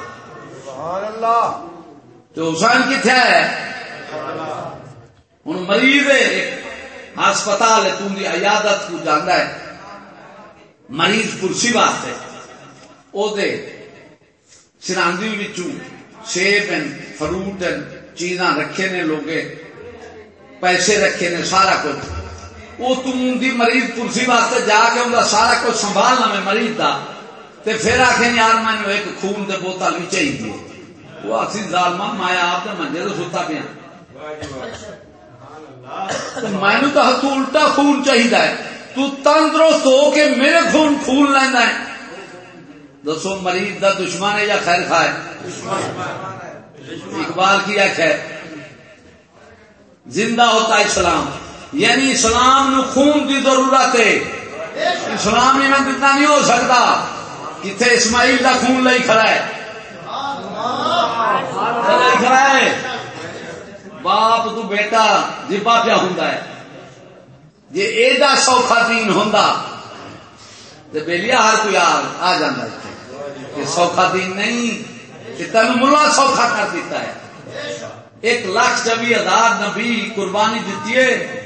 تو حسین کتنے ہے؟ ہوں مریض ہسپتال ہے تم عیادت کو جانا ہے۔ مریض کرسی واسطے وہ سراندی سیب فروٹ چیزاں رکھے نے لوگ پیسے رکھے نے سارا کچھ وہ تم دی مریض کرسی واسطے جا کے ان سارا کچھ سنبھالنا میں مریض کا پھر آخر یار میں ایک خون کے بوتل بھی چاہیے وہ آخری ظالما مایا آپ منجے تو ستا پیا مینو تو الٹا خون چاہیے تو تندرست ہو کے میرے خون خون لینا ہے۔ دسو مریض دا دشمن ہے یا خیر خواہ اقبال کیا خیر زندہ ہوتا اسلام۔ یعنی اسلام نو خون کی ضرورت ہے۔ اسلام میں کتنا نہیں ہو سکتا۔ کتنے اسماعیل کا خون لئی کھڑا ہے۔ کھڑا ہے۔ باپ تو بیٹا جبا پیا ہوں جی ایڈا سوکھا دین ہوں تو بےلیا ہر کوئی آ جانا کہ سوکھا دین نہیں کہ تین ملا سوکھا کر دیتا ہے۔ ایک لاکھ چوبی ہزار نبی قربانی دیتی ہے۔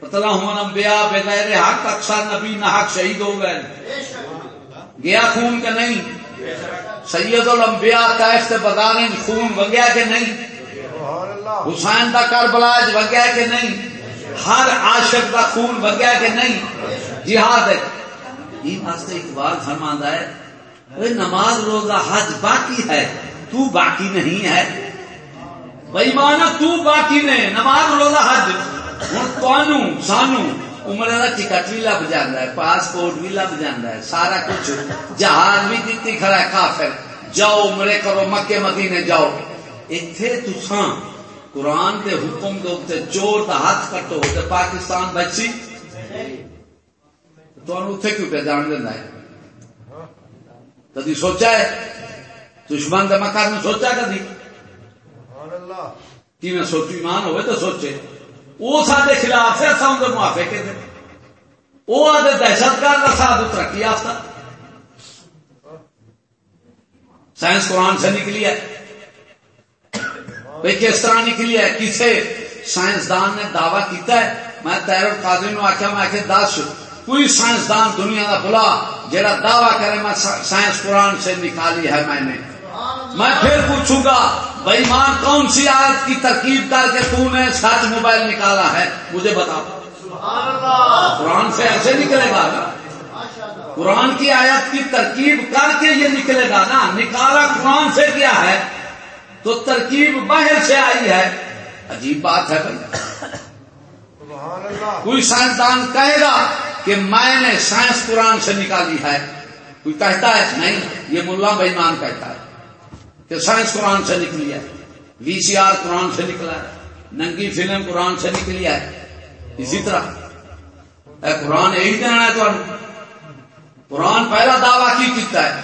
پتلا ہوں نمبیا بغیر حق، اکثر نبی نہ حق شہید ہو گئے۔ گیا خون کے نہیں؟ سید الانبیاء کیف سے بتانے خون وگیا کہ نہیں؟ حسین کا کربلا وگیا کہ نہیں؟ ہر عاشق کا خون وگیا کہ نہیں؟ جہاد واسطے اقبال فرماندہ ہے نماز روزہ حج باقی ہے، تو باقی نہیں ہے۔ بھائی مانا تو باقی نے۔ نماز روزہ حج۔ ہوں سانو عمر کا ٹکٹ بھی لب جانا ہے، پاسپورٹ بھی لب جانا ہے، سارا کچھ۔ جہاز بھی دیتی کھڑا ہے، کافر۔ جاؤ، عمرے کرو، مکے، مدینے جاؤ۔ اتنے تسان قرآن کے حکم کے اتنے چور کا ہاتھ کٹو، تو پاکستان بچی؟ تو اتنے کیوں پہ جان دینا ہے؟ کدی جی سوچا ہے، دشمن کا مکان میں سوچا کدی؟ کی میں سوچی ایمان ہوئے تو سوچے۔ وہ سارے خلاف ہے اصا اندر معافے کے دے۔ وہ آدھے دہشت گرد کا ساتھ ترقی یافتہ سائنس قرآن سے نکلی ہے۔ بھائی کس طرح نکلی ہے کسے سائنسدان نے دعوی کیتا ہے۔ میں تیر قادری نو آخیا میں آخر دس، کوئی سائنسدان دنیا کا بلا جہاں دعوی کرے، میں سائنس قرآن سے نکالی ہے میں نے۔ میں پھر پوچھوں گا، بھائی ماں، کون سی آیت کی ترکیب کر کے تو نے سچ موبائل نکالا ہے؟ مجھے بتا قرآن سے ایسے نکلے گا قرآن کی آیت کی ترکیب کر کے یہ نکلے گا نا۔ نکالا قرآن سے کیا ہے؟ تو ترکیب باہر سے آئی ہے۔ عجیب بات ہے بھائی۔ کوئی سائنسدان کہے گا کہ میں نے سائنس قرآن سے نکالی ہے۔ کوئی کہتا ہے نہیں یہ ملا بہمان کہتا ہے کہ سائنس قرآن سے نکلی ہے۔ وی سی آر قرآن سے نکلا ہے۔ ننگی فلم قرآن سے نکلی ہے۔ اسی طرح۔ اے قرآن یہی دینا ہے تو قرآن پہلا دعویٰ کی کیتا ہے۔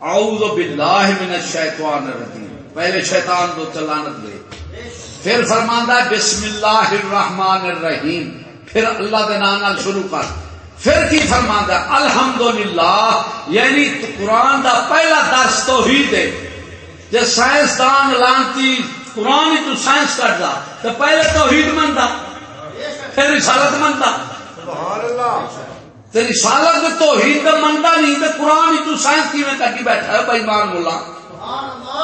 اعوذ باللہ من الشیطان الرجیم۔ پہلے شیطان کو چلانت دے پھر فرماندا ہے بسم اللہ الرحمن الرحیم۔ پھر اللہ کے نام نال شروع کر۔ پھر کی فرماندا ہے؟ الحمدللہ۔ یعنی تو قرآن دا پہلا درس توحید ہے۔ جے سائنسدان لانتی قرآن ہی تو سائنس کردا تو پہلے توحید مندا پھر رسالت تے رسالت توحید تے مندا نہیں تے قرآن ہی تو سائنس کیویں کٹی بیٹھا ہے؟ بے ایمان مولا۔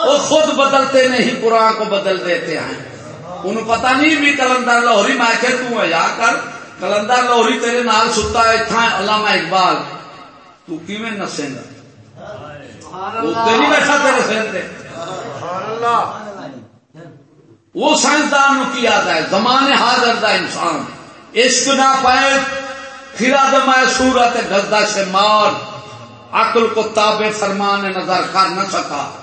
وہ خود بدلتے نہیں قرآن کو بدل دیتے ہیں۔ انہوں پتہ نہیں بھی کلندر لاہوری میں کہ تو یا کر۔ کلندر لاہوری تیرے نال ستا ہے اتھا علامہ اقبال۔ تو کیویں نسیں گا وہ تیری بیٹھا تیرے تے وہ سائنسدان نو کی آتا ہے؟ زمانے حاضر دا انسان۔ عشق نہ پائے پھرا دمائے صورت گزدہ سے مار۔ عقل کو تابع فرمان نظر کر نہ سکا۔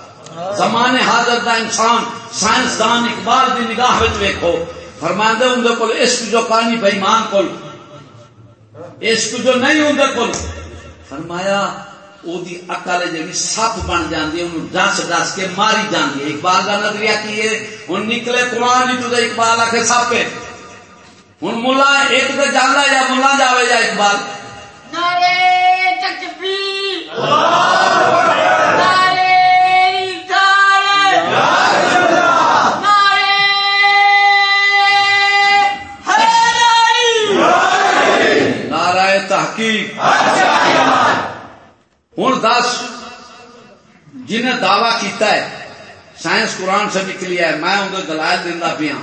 زمانے حاضر دا انسان سائنسدان اقبال دی نگاہ وچ ویکھو۔ فرماندے ہوں دے کول عشق جو کانی بےمان کول عشق جو نہیں ہوں دے کول فرمایا او دی عقل جڑی سپ بن جاندی ہے ڈس ڈس کے ماری جاندی ہے۔ اقبال دا نظریہ کی ہے ہن نکلے قرآن تو دے اقبال آکھے سپ ہے۔ ہن ملا ایک تے جاندا یا ملا جاوے یا اقبال؟ نعرے تکبیر۔ نعرے ہوں دس جنہیں دعوی کیتا ہے، سائنس قرآن سے نکلی ہے، میں ان کو دلائل دینا ہاں۔ پیا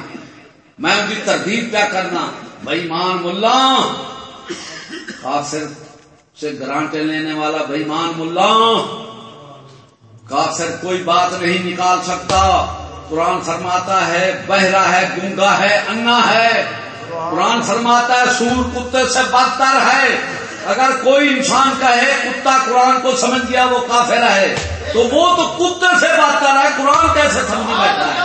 میں ان کی تردید پیا کرنا۔ بھائی مان ملا۔ کافر سے گرانٹے لینے والا بھائی مان ملا۔ کافر کوئی بات نہیں نکال سکتا۔ قرآن فرماتا ہے، بہرا ہے گونگا ہے، انا ہے۔ قرآن فرماتا ہے، سور کتے سے بدتر ہے۔ اگر کوئی انسان کہے کتا قرآن کو سمجھ گیا، وہ کافر ہے، تو وہ تو کتے سے بدتر ہے، قرآن کیسے سمجھ بیٹھا ہے؟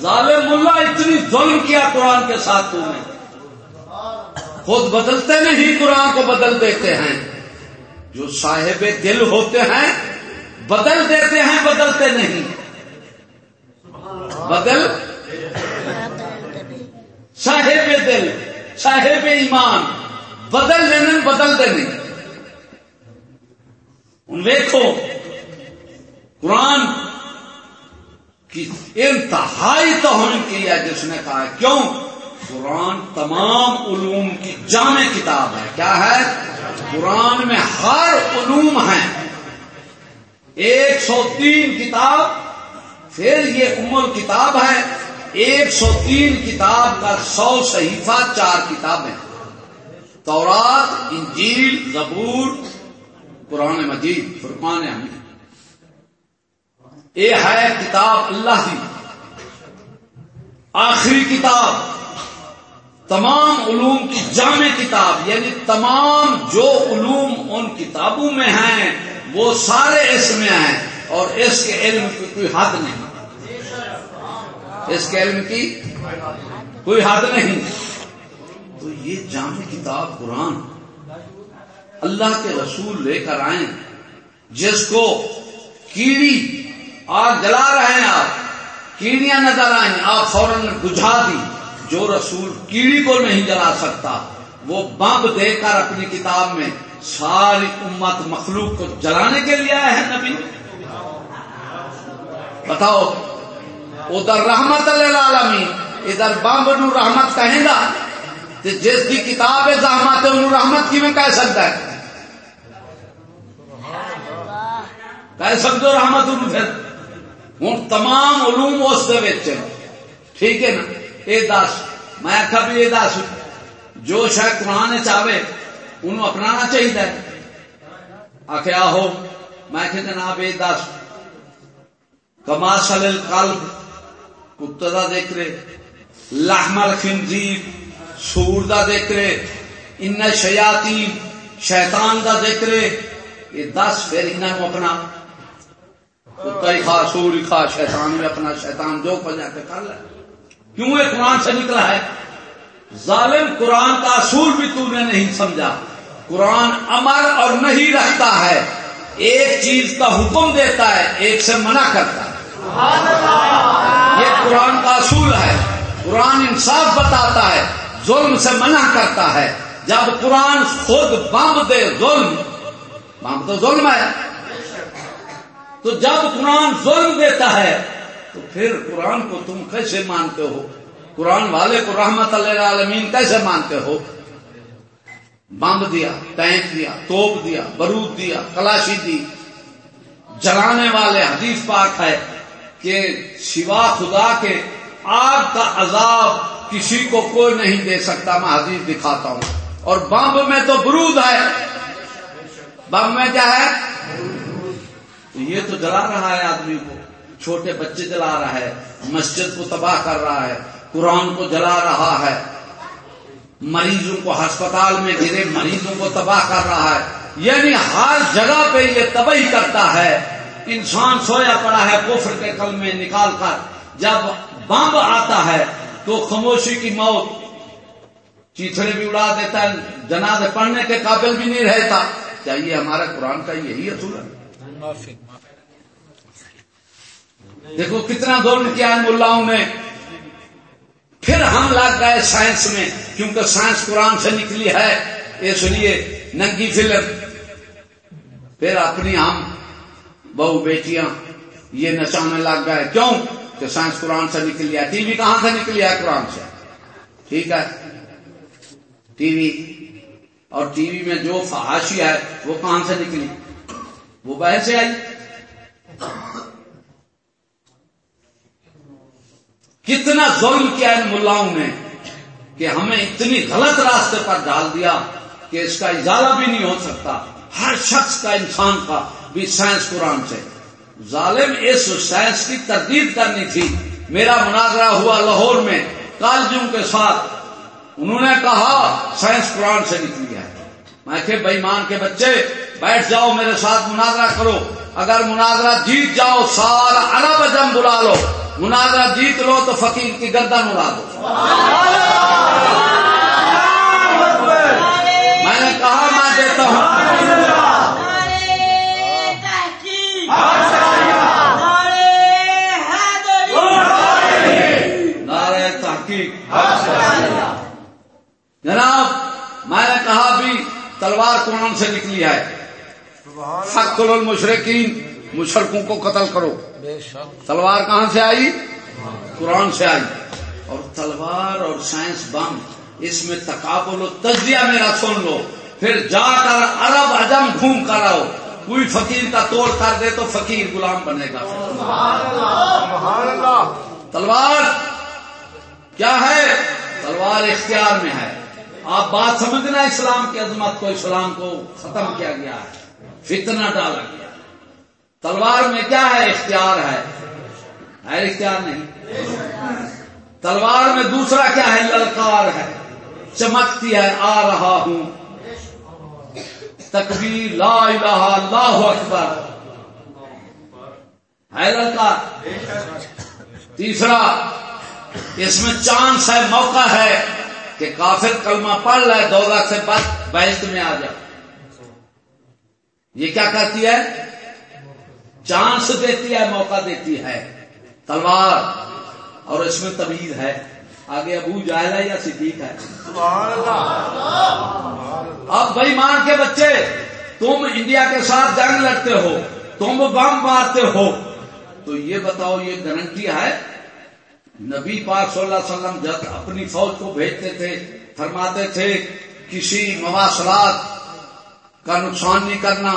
سبحان اللہ اتنی ظلم کیا قرآن کے ساتھ تم نے۔ خود بدلتے نہیں، قرآن کو بدل دیتے ہیں۔ جو صاحب دل ہوتے ہیں، بدل دیتے ہیں، بدلتے نہیں۔ بدل؟ صاحب دل۔ صاحب ایمان، بدل لینے بدلتے نہیں ان دیکھو قرآن کی انتہائی توہین کی ہے، جس نے کہا کیوں؟ قرآن تمام علوم کی جامع کتاب ہے۔ کیا ہے؟ قرآن میں ہر علوم ہیں۔ ایک سو تین کتاب، پھر یہ ام کتاب ہے۔ ایک سو تین کتاب کا سو صحیفہ، چار کتابیں۔ تورات، انجیل، زبور، قرآن مجید، فرقان حمید۔ یہ ہے کتاب اللہ کی۔ آخری کتاب، تمام علوم کی جامع کتاب یعنی تمام جو علوم ان کتابوں میں ہیں، وہ سارے اس میں ہیں اور اس کے علم کی کوئی حد نہیں۔ اس کے علم کی کوئی حد نہیں۔ تو یہ جامع کتاب قرآن اللہ کے رسول لے کر آئے جس کو کیڑی آگ جلا رہے ہیں آپ، کیڑیاں نظر آئیں، آپ فوراً بجھا دی جو رسول کیڑی کو نہیں جلا سکتا، وہ بمب دے کر اپنی کتاب میں ساری امت مخلوق کو جلانے کے لیے آئے ہیں نبی۔ بتاؤ ادھر رحمت العالمین، ادھر بمب نو رحمت کہیں گا تو جس کی کتاب ہے زحمت انہوں رحمت کی میں کہہ سکتا ہے؟ کہہ سکتے رحمت انہوں پھر؟ ہوں تمام علوم اس ٹھیک ہے نا؟ یہ دس، میں آخا بھی یہ دس، جو شاید قرآن چاہے انہوں اپنانا چاہیے آخ آہو، میں کہ جناب یہ دس، کما سل قلب کتے کا ذکر لحمل خنزیر سور دا ذکر ان شیاتی شیطان دا ذکر یہ دس پھر انہوں اپنا کتا ہی کھا سور ہی کھا شیطان بھی اپنا، شیطان جو پجا کے کر لے۔ کیوں یہ قرآن سے نکلا ہے؟ ظالم قرآن کا اصول بھی تو نے نہیں سمجھا۔ قرآن امر اور نہیں رکھتا ہے۔ ایک چیز کا حکم دیتا ہے، ایک سے منع کرتا ہے۔ یہ قرآن کا اصول ہے۔ قرآن انصاف بتاتا ہے، ظلم سے منع کرتا ہے۔ جب قرآن خود بم دے ظلم بم تو ظلم ہے۔ تو جب قرآن ظلم دیتا ہے، تو پھر قرآن کو تم کیسے مانتے ہو؟ قرآن والے کو رحمت اللہ عالمین کیسے مانتے ہو؟ بمب دیا، ٹینک دیا، توپ دیا برود دیا، کلاشی دی۔ جلانے والے حدیث پاک ہے۔ کہ سوا خدا کے آگ کا عذاب کسی کو کوئی نہیں دے سکتا۔ میں حدیث دکھاتا ہوں۔ اور بمب میں تو برود ہے۔ بم میں کیا ہے؟ یہ تو جلا رہا ہے آدمی کو۔ چھوٹے بچے جلا رہا ہے۔ مسجد کو تباہ کر رہا ہے۔ قرآن کو جلا رہا ہے۔ مریضوں کو ہسپتال میں گرے مریضوں کو تباہ کر رہا ہے۔ یعنی ہر جگہ پہ یہ تباہی کرتا ہے۔ انسان سویا پڑا ہے، کفر کے کل میں نکال کر۔ جب بمب آتا ہے تو خاموشی کی موت۔ چیتڑے بھی اڑا دیتا ہے، جنازے پڑھنے کے قابل بھی نہیں رہتا۔ کیا یہ ہمارا قرآن کا یہی اصول ہے؟ دیکھو کتنا ظلم کیا ہے ملاؤں نے۔ پھر ہم لگ گئے سائنس میں، کیونکہ سائنس قرآن سے نکلی ہے۔ اس لیے ننگی فلم۔ پھر اپنی ہم بہو بیٹیاں، یہ نچانے لگ گئے۔ کیوں؟ کہ سائنس قرآن سے نکلی ہے ٹی وی کہاں سے نکلی ہے قرآن سے؟ ٹھیک ہے۔ TV. اور ٹی وی میں جو فحاشی ہے، وہ کہاں سے نکلی؟ وہ باہر سے آئی کتنا ظلم کیا ان ملاؤں نے کہ ہمیں اتنی غلط راستے پر ڈال دیا کہ اس کا اجازہ بھی نہیں ہو سکتا۔ ہر شخص کا انسان کا بھی سائنس قرآن سے ظالم اس سائنس کی تردید کرنی تھی۔ میرا مناظرہ ہوا لاہور میں کالجوں کے ساتھ۔ انہوں نے کہا سائنس قرآن سے نکلی ہے۔ میں کہ بےمان کے بچے بیٹھ جاؤ میرے ساتھ مناظرہ کرو۔ اگر مناظرہ جیت جاؤ سارا ارب اجم بلا لو۔ مناظرہ جیت لو تو فقیر کی گردن اڑا دو۔ میں نے کہا میں دیتا ہوں۔ جناب میں نے کہا بھی تلوار قرآن سے نکلی ہے۔ حق المشرقین مشرقوں کو قتل کرو۔ تلوار کہاں سے آئی؟ قرآن سے آئی۔ اور تلوار اور سائنس بم اس میں تقابل و تجزیہ میرا سن لو۔ پھر جا کر عرب عجم گھوم کر آؤ۔ کوئی فقیر کا توڑ کر دے تو فقیر غلام بنے گا۔ تلوار کیا ہے؟ تلوار اختیار میں ہے۔ آپ بات سمجھنا اسلام کی عظمت کو، اسلام کو ختم کیا گیا ہے، فتنہ ڈالا گیا تلوار میں کیا ہے؟ اختیار ہے۔ ہے اختیار نہیں۔ تلوار میں دوسرا کیا ہے؟ للکار ہے۔ چمکتی ہے، آ رہا ہوں۔ تکبیر، لا الہ اللہ اکبر۔ ہے للکار تیسرا، اس میں چانس ہے موقع ہے۔ کہ کافر کلمہ پڑھ دو لاکھ سے بعد بحث میں آ جائے یہ کیا کرتی ہے؟ چانس دیتی ہے موقع دیتی ہے۔ تلوار اور اس میں تمیز ہے۔ آگے ابو جائلہ یا صدیق ہے؟ اب بھائی مان کے بچے تم انڈیا کے ساتھ جنگ لڑتے ہو تم بم مارتے ہو۔ تو یہ بتاؤ یہ گارنٹی ہے؟ نبی پاک صلی اللہ علیہ وسلم جب اپنی فوج کو بھیجتے تھے، فرماتے تھے، کسی مواصلات کا نقصان نہیں کرنا،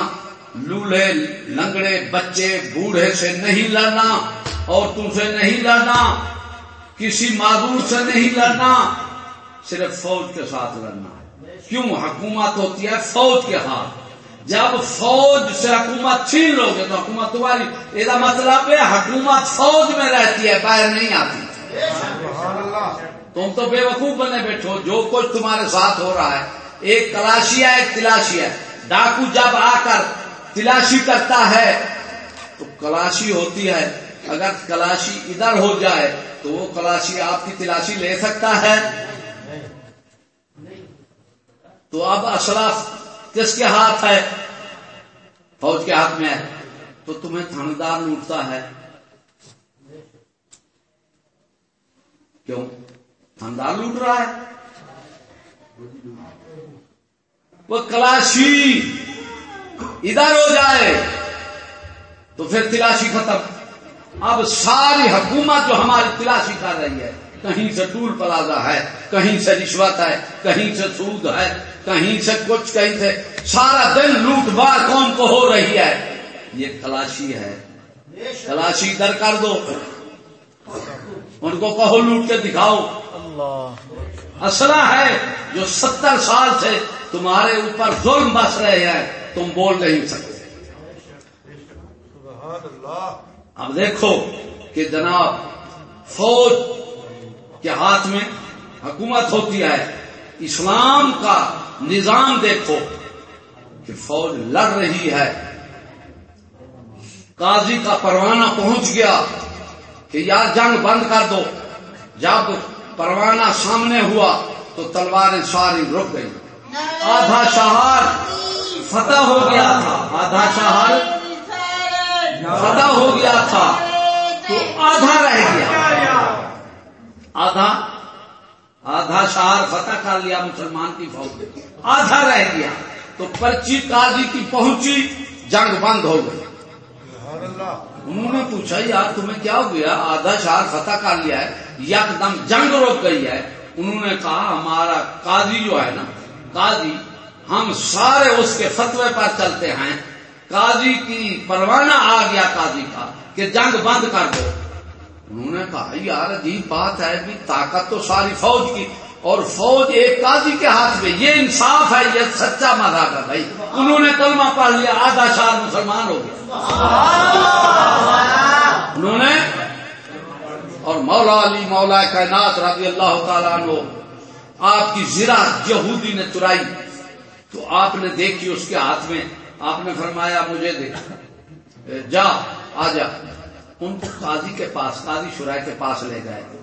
لولہے، لنگڑے، بچے، بوڑھے سے نہیں لڑنا عورتوں سے نہیں لڑنا، کسی معذور سے نہیں لڑنا، صرف فوج کے ساتھ لڑنا ہے۔ کیوں؟ حکومت ہوتی ہے فوج کے ہاتھ۔ جب فوج سے حکومت چھین لو گے تو حکومت تمہاری یہ مطلب ہے حکومت فوج میں رہتی ہے، باہر نہیں آتی۔ تم تو بے وقوف بنے بیٹھو، جو کچھ تمہارے ساتھ ہو رہا ہے۔ ایک کلاشی ہے، ایک تلاشی ہے۔ ڈاکو جب آ کر تلاشی کرتا ہے، تو کلاشی ہوتی ہے۔ اگر کلاشی ادھر ہو جائے، تو وہ کلاشی آپ کی تلاشی لے سکتا ہے۔ تو اب اشراف کس کے ہاتھ ہے؟ فوج کے ہاتھ میں ہے۔ تو تمہیں تھاندار لوٹتا ہے۔ کیوں؟ تھاندار لوٹ رہا ہے۔ وہ کلاشی ادھر ہو جائے تو پھر تلاشی ختم۔ اب ساری حکومت جو ہماری تلاشی کر رہی ہے، کہیں سے ٹول پلازا ہے، کہیں سے رشوت ہے، کہیں سے سود ہے، کہیں سے کچھ کہیں سے۔ سارا دن لوٹ بار قوم کو ہو رہی ہے؟ یہ کلاشی ہے۔ کلاشی ادھر کر دو۔ ان کو کہو لوٹ کے دکھاؤ۔ اسلحہ ہے جو ستر سال سے تمہارے اوپر ظلم بس رہے ہیں تم بول نہیں سکتے۔ اللہ۔ اب دیکھو کہ جناب فوج کے ہاتھ میں حکومت ہوتی ہے۔ اسلام کا نظام دیکھو کہ فوج لڑ رہی ہے۔ قاضی کا پروانہ پہنچ گیا۔ کہ یار جنگ بند کر دو۔ جب پروانہ سامنے ہوا تو تلواریں ساری رک گئی۔ آدھا شہر فتح ہو گیا تھا۔ آدھا شہر فتح ہو گیا تھا۔ تو آدھا رہ گیا۔ آدھا آدھا شہر فتح کر لیا مسلمان کی فوج نے۔ آدھا رہ گیا۔ تو پرچی قاضی کی پہنچی، جنگ بند ہو گئی۔ انہوں نے پوچھا، یار، تمہیں کیا ہو گیا؟ آدھا شہر فتح کر لیا ہے یک دم جنگ روک گئی ہے. انہوں نے کہا، ہمارا قاضی جو ہے نا، قاضی، ہم سارے اس کے فتوے پر چلتے ہیں. قاضی کی پروانہ آ گیا قاضی کا کہ جنگ بند کر دو۔ انہوں نے کہا، یار، عجیب بات ہے بھی طاقت تو ساری فوج کی اور فوج ایک قاضی کے ہاتھ میں، یہ انصاف ہے، یہ سچا مذہب ہے بھائی۔ انہوں نے کلمہ پڑھ لیا، آدھا شہر مسلمان ہو گیا۔ انہوں نے، اور مولا علی، مولا کائنات رضی اللہ تعالیٰ عنہ، آپ کی زرا یہودی نے چرائی۔ تو آپ نے دیکھی اس کے ہاتھ میں۔ آپ نے فرمایا، مجھے دے۔ جا، آ جا۔ ان کو قاضی کے پاس، قاضی شرائے کے پاس لے گئے۔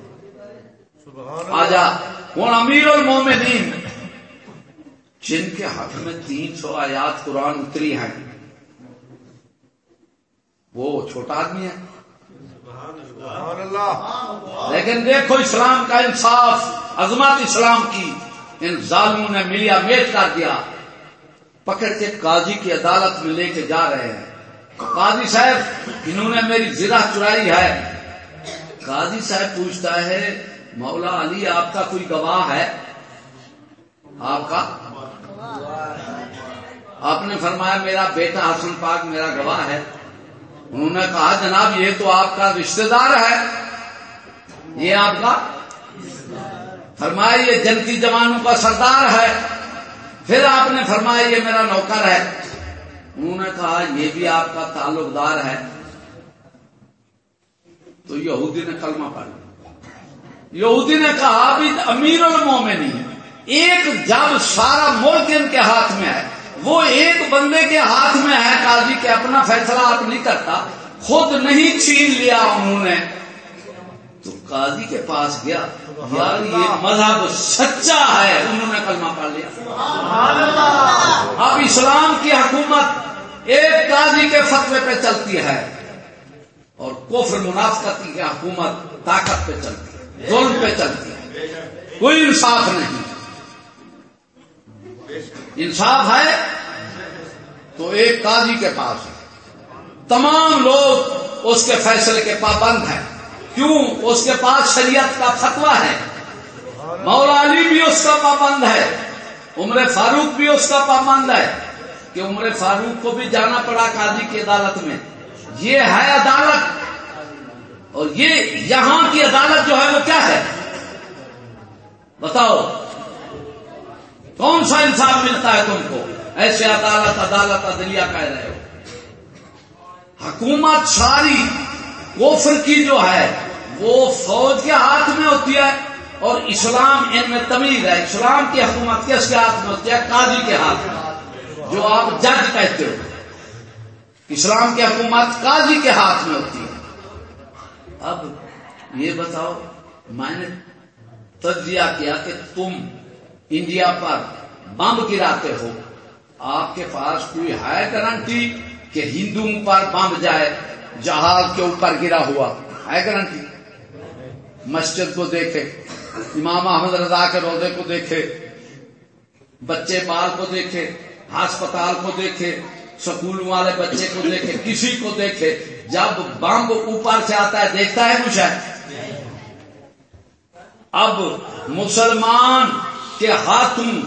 سبحان آ جا ہوں امیر المومنین۔ جن کے ہاتھ میں تین سو آیات قرآن اتری ہیں وہ چھوٹا آدمی ہے۔ سبحان اللہ۔ لیکن دیکھو اسلام کا انصاف عظمت اسلام کی۔ ان ظالموں نے ملیا میٹ کر دیا۔ پکڑ کے قاضی کی عدالت میں لے کے جا رہے ہیں۔ قاضی صاحب انہوں نے میری زرہ چرائی ہے۔ قاضی صاحب پوچھتا ہے مولا علی آپ کا کوئی گواہ ہے؟ آپ کا؟ آپ نے فرمایا میرا بیٹا حسن پاک میرا گواہ ہے۔ انہوں نے کہا، جناب، یہ تو آپ کا رشتہ دار ہے۔ یہ آپ کا؟ فرمایا، یہ جنتی جوانوں کا سردار ہے۔ پھر آپ نے فرمایا، یہ میرا نوکر ہے۔ انہوں نے کہا، یہ بھی آپ کا تعلق دار ہے۔ تو یہودی نے کلمہ پڑھ لیا۔ یہودی نے کہا بھی امیر المومنین ایک جب سارا ملک ان کے ہاتھ میں ہے، وہ ایک بندے کے ہاتھ میں ہے، قاضی کہ اپنا فیصلہ آپ نہیں کرتا، خود نہیں چھین لیا انہوں نے۔ تو قاضی کے پاس گیا، یار، یہ مذہب سچا ہے، انہوں نے کلمہ پڑھ لیا۔ اب اسلام کی حکومت ایک قاضی کے فتوے پہ چلتی ہے اور کفر منافقتی کی حکومت طاقت پہ چلتی ہے۔ ظلم پہ چلتی ہے۔ کوئی انصاف نہیں۔ انصاف ہے تو ایک قاضی کے پاس۔ ہے تمام لوگ اس کے فیصلے کے پابند ہیں۔ کیوں؟ اس کے پاس شریعت کا فتوا ہے۔ مولا علی بھی اس کا پابند ہے۔ عمر فاروق بھی اس کا پابند ہے کہ عمر فاروق کو بھی جانا پڑا قاضی کی عدالت میں۔ یہ ہے عدالت۔ اور یہ یہاں کی عدالت جو ہے وہ کیا ہے؟ بتاؤ، کون سا انصاف ملتا ہے تم کو؟ ایسے عدالت عدالت، عدلیہ کہہ رہے ہو۔ حکومت ساری کوفر کی جو ہے، وہ فوج کے ہاتھ میں ہوتی ہے اور اسلام ان میں تمیز ہے۔ اسلام کی حکومت کس کے ہاتھ میں ہوتی ہے؟ قاضی کے ہاتھ میں، جو آپ جج کہتے ہو۔ اسلام کی حکومت قاضی کے ہاتھ میں ہوتی ہے۔ اب یہ بتاؤ، میں نے تجزیہ کیا کہ تم انڈیا پر بم گراتے ہو۔ آپ کے پاس کوئی ہے گارنٹی کہ ہندوؤں پر بم جائے، جہاز کے اوپر گرا ہوا؟ ہے گارنٹی۔ مسجد کو دیکھے، امام احمد رضا کے روزے کو دیکھے، بچے بال کو دیکھے، ہسپتال کو دیکھے سکول والے بچے کو دیکھے، کسی کو دیکھے۔ جب بم اوپر سے آتا ہے، دیکھتا ہے کچھ ہے؟ اب مسلمان کے ہاتھوں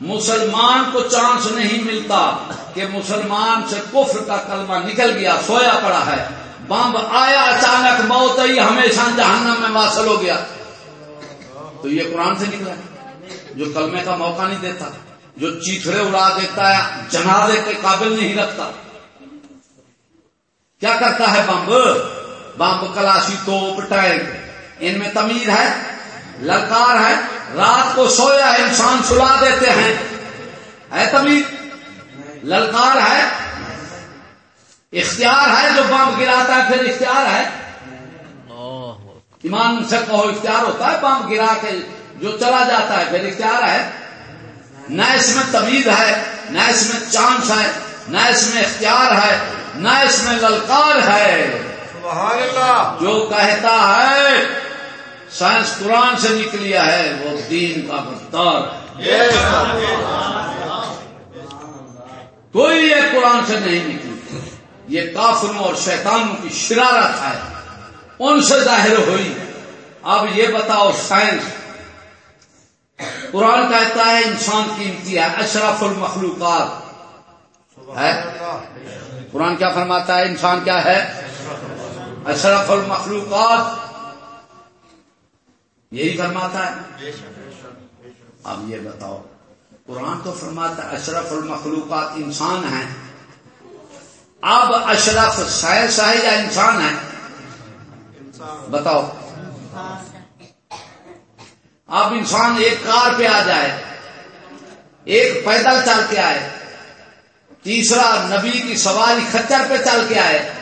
مسلمان کو چانس نہیں ملتا کہ مسلمان سے کفر کا کلمہ نکل گیا، سویا پڑا ہے۔ بم آیا، اچانک موت ہی ہمیشہ جہنم میں واصل ہو گیا۔ تو یہ قرآن سے نکلا جو کلمے کا موقع نہیں دیتا، جو چیتڑے اڑا دیتا ہے، جنازے کے قابل نہیں رکھتا۔ کیا کرتا ہے بمب؟ بمب کلاشی توپ ٹینک۔ ان میں تمیر ہے، للکار ہے، رات کو سویا ہے انسان سلا دیتے ہیں۔ ہے تمیر؟ للکار ہے، اختیار ہے جو بم گراتا ہے، پھر اختیار ہے۔ ایمان سے کہو اختیار ہوتا ہے بم گرا کے جو چلا جاتا ہے، پھر اختیار ہے۔ نہ اس میں تمیز ہے، نہ اس میں چانس ہے، نہ اس میں اختیار ہے۔ نہ اس میں للکار ہے۔ سبحان اللہ۔ جو کہتا ہے سائنس قرآن سے نکلیا ہے وہ دین کا بدار کوئی یہ قرآن سے نہیں نکلی۔ یہ کافروں اور شیطانوں کی شرارت ہے۔ ان سے ظاہر ہوئی۔ اب یہ بتاؤ سائنس۔ قرآن کہتا ہے انسان قیمتی ہے اشرف المخلوقات۔ ہے؟ قرآن کیا فرماتا ہے؟ انسان کیا ہے؟ اشرف المخلوقات یہی فرماتا ہے۔ اب یہ بتاؤ۔ قرآن تو فرماتا ہے اشرف المخلوقات انسان ہیں۔ اب اشرف سائنس ہے یا انسان ہے بتاؤ۔ اب انسان ایک کار پہ آ جائے، ایک پیدل چل کے آئے۔ تیسرا، نبی کی سواری کچر پہ چل کے آئے۔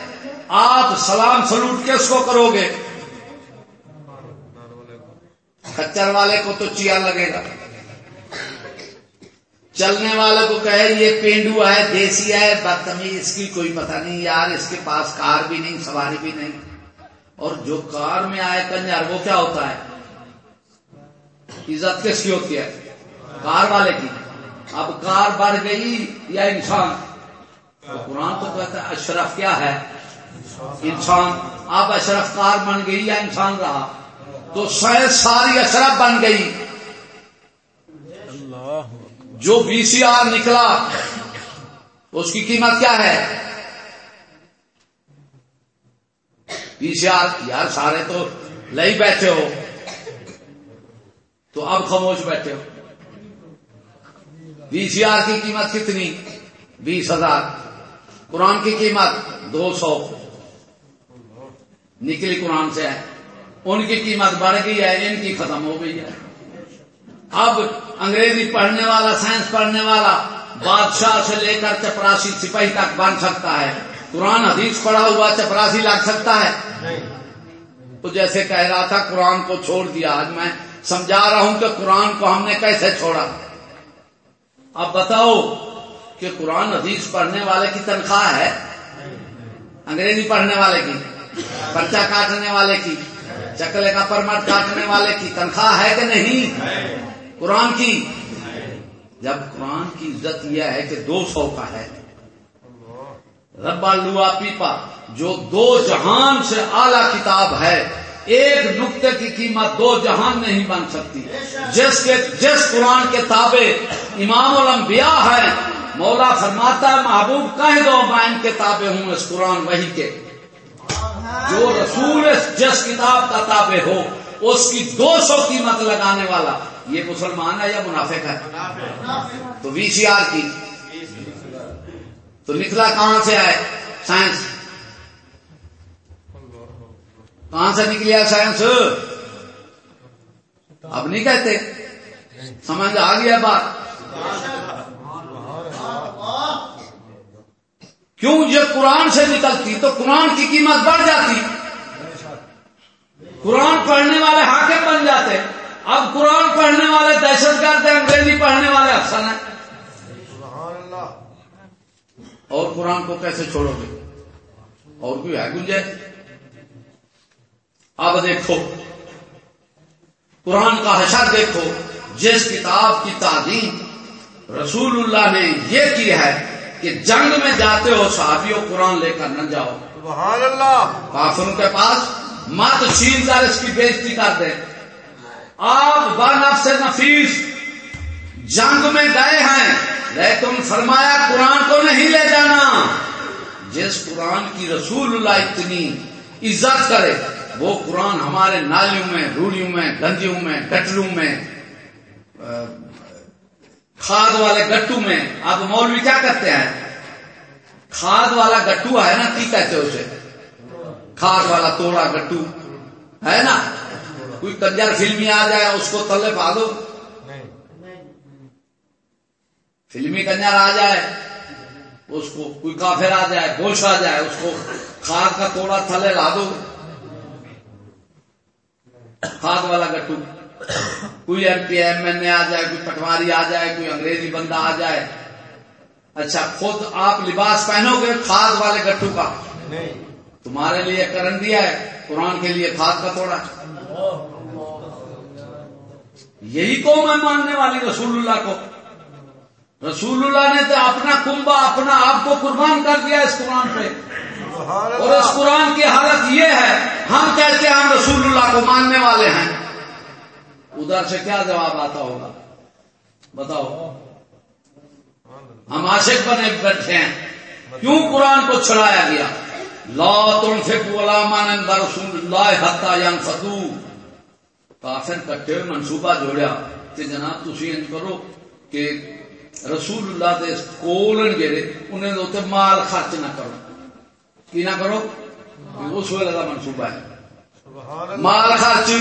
آپ سلام سلوٹ کس کو کرو گے؟ کچر والے کو تو چیا لگے گا۔ چلنے والے کو کہے یہ پینڈو ہے دیسی ہے بدتمیز اس کی کوئی پتہ نہیں یار، اس کے پاس کار بھی نہیں، سواری بھی نہیں۔ اور جو کار میں آئے کنجر وہ کیا ہوتا ہے؟ عزت کس کی ہوتی ہے؟ کار والے کی۔ اب کار بڑھ گئی یا انسان؟ قرآن تو کہتا ہے اشرف کیا ہے؟ انسان اب اشرف کار بن گئی یا انسان رہا؟ تو ساری اشرف بن گئی۔ جو بی سی آر نکلا اس کی قیمت کیا ہے؟ بی سی آر یار سارے تو لئی بیٹھے ہو۔ تو اب خاموش بیٹھے ہو۔ بی سی آر کی قیمت کتنی؟ بیس ہزار۔ قرآن کی قیمت دو سو۔ نکلی قرآن سے۔ ہے ان کی قیمت بڑھ گئی ہے، ان کی ختم ہو گئی ہے۔ اب انگریزی پڑھنے والا، سائنس پڑھنے والا بادشاہ سے لے کر چپراسی سپاہی تک بن سکتا ہے۔ قرآن حدیث پڑھا ہوا چپراسی لگ سکتا ہے۔ تو جیسے کہہ رہا تھا، قرآن کو چھوڑ دیا۔ آج میں سمجھا رہا ہوں کہ قرآن کو ہم نے کیسے چھوڑا؟ اب بتاؤ کہ قرآن حدیث پڑھنے والے کی تنخواہ ہے؟ انگریزی پڑھنے والے کی۔ پرچہ کاٹنے والے کی۔ چکلے کا پرمٹ کاٹنے والے کی۔ تنخواہ ہے کہ نہیں؟ قرآن کی۔ جب قرآن کی عزت یہ ہے کہ دو سو کا ہے۔ ربا لوا پیپا، جو دو جہان سے اعلی کتاب ہے ایک نقطے کی قیمت دو جہان نہیں بن سکتی جس کے جس قرآن کے تابع امام الانبیاء ہے مولا فرماتا ہے، محبوب کہہ دو، میں ان کے تابع ہوں اس قرآن وہی کے۔ جو رسول جس کتاب کا تابع ہو، اس کی دو سو قیمت لگانے والا، یہ مسلمان ہے یا منافق ہے؟ تو وی سی آر کی۔ تو نکلا کہاں سے آئے؟ سائنس۔ کہاں سے نکلی ہے سائنس۔ اب نہیں کہتے۔ سمجھ آ گیا بات۔ کیوں یہ قرآن سے نکلتی تو قرآن کی قیمت بڑھ جاتی۔ قرآن پڑھنے والے حاکم بن جاتے۔ اب قرآن پڑھنے والے دہشت گرد ہیں، انگریزی پڑھنے والے افسر ہیں۔ اور قرآن کو کیسے چھوڑو گے؟ اور کوئی ہے گنجائش؟ اب دیکھو۔ قرآن کا حشر دیکھو۔ جس کتاب کی تعلیم رسول اللہ نے یہ کی ہے کہ جنگ میں جاتے ہو صحابیوں قرآن لے کر نہ جاؤ۔ سبحان اللہ۔ کافروں کے پاس مت چھین کر اس کی بےزتی کر دے۔ آپ بانف سے نفیس جنگ میں گئے ہیں لیکن فرمایا قرآن کو نہیں لے جانا۔ جس قرآن کی رسول اللہ اتنی عزت کرے وہ قرآن ہمارے نالیوں میں روڑیوں میں گنجیوں میں، گٹلوں میں کھاد والے گٹو میں۔ آپ مولوی کیا کرتے ہیں؟ کھاد والا گٹو ہے نا، کی کہتے اسے؟ کھاد والا توڑا گٹو ہے نا؟ کوئی کنجر فلمی آ جائے، اس کو تلے پا دو۔ فلمی کنجر آ جائے، اس کو کوئی کافر آ جائے گوش آ جائے، اس کو کھاد کا توڑا تھلے لا دو۔ کھاد والا گٹو کوئی M P M N A آ جائے کوئی پٹواری آ جائے کوئی انگریزی بندہ آ جائے۔ اچھا خود آپ لباس پہنو گے کھاد والے گٹو کا۔ تمہارے لیے کرن دیا ہے قرآن کے لیے کھاد کا توڑا۔ یہی قوم ہے ماننے والی رسول اللہ کو۔ رسول اللہ نے تو اپنا کنبا اپنا آپ کو قربان کر دیا اس قرآن پہ۔ اور اس قرآن کی حالت یہ ہے، ہم کہتے ہیں ہم رسول اللہ کو ماننے والے ہیں؟ ادھر سے کیا جواب آتا ہوگا؟ بتاؤ۔ ہم عاشق بنے بیٹھے ہیں۔ کیوں قرآن کو چھڑایا گیا؟ لا تم فک مان رسول اللہ حتا یا کافر کٹے منصوبہ جوڑیا کہ جناب تھی انج کرو کہ رسول اللہ دے کول جڑے انہیں دے مال خرچ نہ کرو۔ کی نہ کرو اس ویلے کا منصوبہ ہے مال خرچ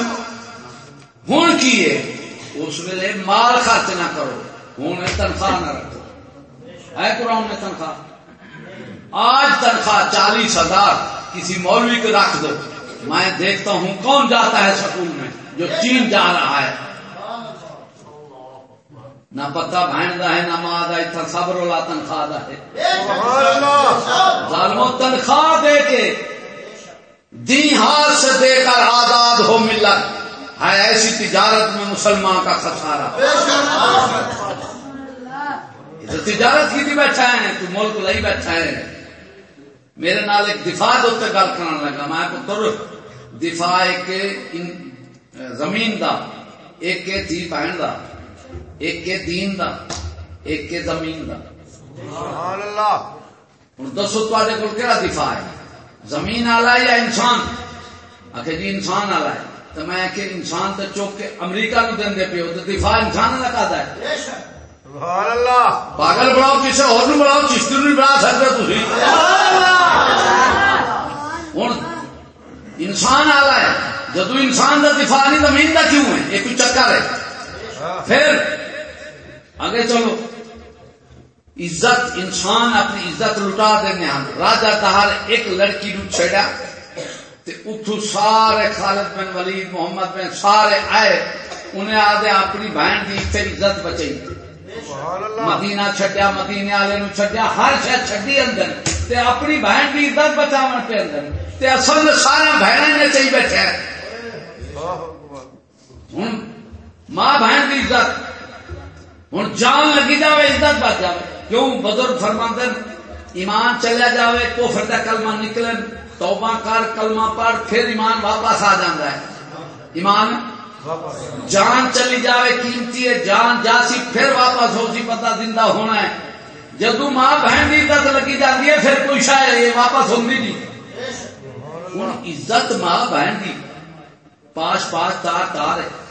ہوں کی ہے اس ویلے مال خرچ نہ کرو ہوں تنخواہ نہ رکھو ہے قرآن میں تنخواہ آج تنخواہ چالیس ہزار کسی مولوی کو رکھ دو میں دیکھتا ہوں کون جاتا ہے سکول میں جو چین جا رہا ہے نہ پتا بہن کا ہے نہ ماں کا اتنا سب رولا تنخواہ دا ہے۔ ظالمو تنخواہ دے کے دی ہاتھ سے دے کر آزاد ہو ملت۔ ہے ایسی تجارت میں مسلمان کا خسارہ۔ تجارت کی بیٹھا ہے تو ملک لائی بیٹھا ہے۔ میرے نال ایک دفاع دوتے گل کرنے لگا۔ میں پتر دفاع ایک زمین دا ایک تھی بہن دا۔ ایک دین دا ایک زمین دا۔ ہوں دسو تے کو کہڑا دفاع ہے؟ زمین والا یا انسان؟ آخر جی انسان والا ہے۔ تو میں کہ انسان تو چوک کے امریکہ نو دے پی تو دفاع انسان والا کا ہے؟ پاگل بناؤ کسی اور بناؤ چشتی نہیں بنا سکتے ہوں انسان آ رہا ہے۔ جدو انسان کا دفاع نہیں زمین کا کیوں ہے؟ یہ کوئی چکر ہے۔ پھر آگے چلو عزت انسان اپنی عزت لٹا دینے ہم۔ راجا تہار ایک لڑکی نو چھڑا اتو سارے خالد بن ولید محمد بن سارے آئے۔ انہیں آدھے اپنی بہن کی اتنے عزت بچائی۔ مدینہ چھڈیا مدینے والے نو چھڈیا ہر شہر چھڈی اندر۔ تے اپنی بہن کی عزت بچاون پہ اندر۔ تے اصل سارا بہن نے چاہیے بیٹھا ہوں ماں بہن کی عزت۔ ہوں جان لگی جائے عزت بچ جائے کیوں؟ بزرگ فرماندن، ایمان چلیا جائے کوفر کا کلمہ نکلن، توبہ کر، کلمہ پڑھ، پھر ایمان واپس آ جاتا ہے۔ ایمان؟ جان چلی جائے قیمتی ہے، جان جاسی پھر واپس ہو سی پتا زندہ ہونا ہے۔ جدو ماں بہن کی عزت لگی جاتی ہے، پھر کوئی شاید یہ واپس ہوگی نہیں۔ ہوں عزت ماں بہن کی پاس پاس تار تار ہے۔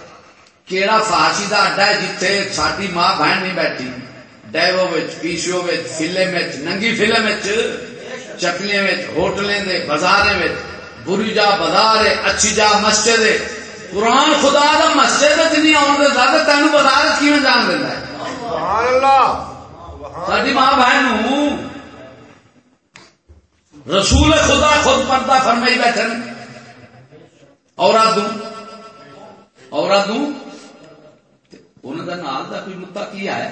کیڑا فاشی کا اڈا ہے جتھے ساری ماں بہن نہیں بیٹھی ڈیو پیشو فلم ننگی فلم چکلے ہوٹلیں دے بازارے بری جا بازار ہے اچھی جا مسجد قرآن خدا دا مسجد نہیں آن زیادہ تین بازار کی جان دینا ہے ساری ماں بہن رسول خدا خود پردہ فرمائی بیٹھے عورت دوں عورت دوں انہوں کا نال کا کوئی متا کیا ہے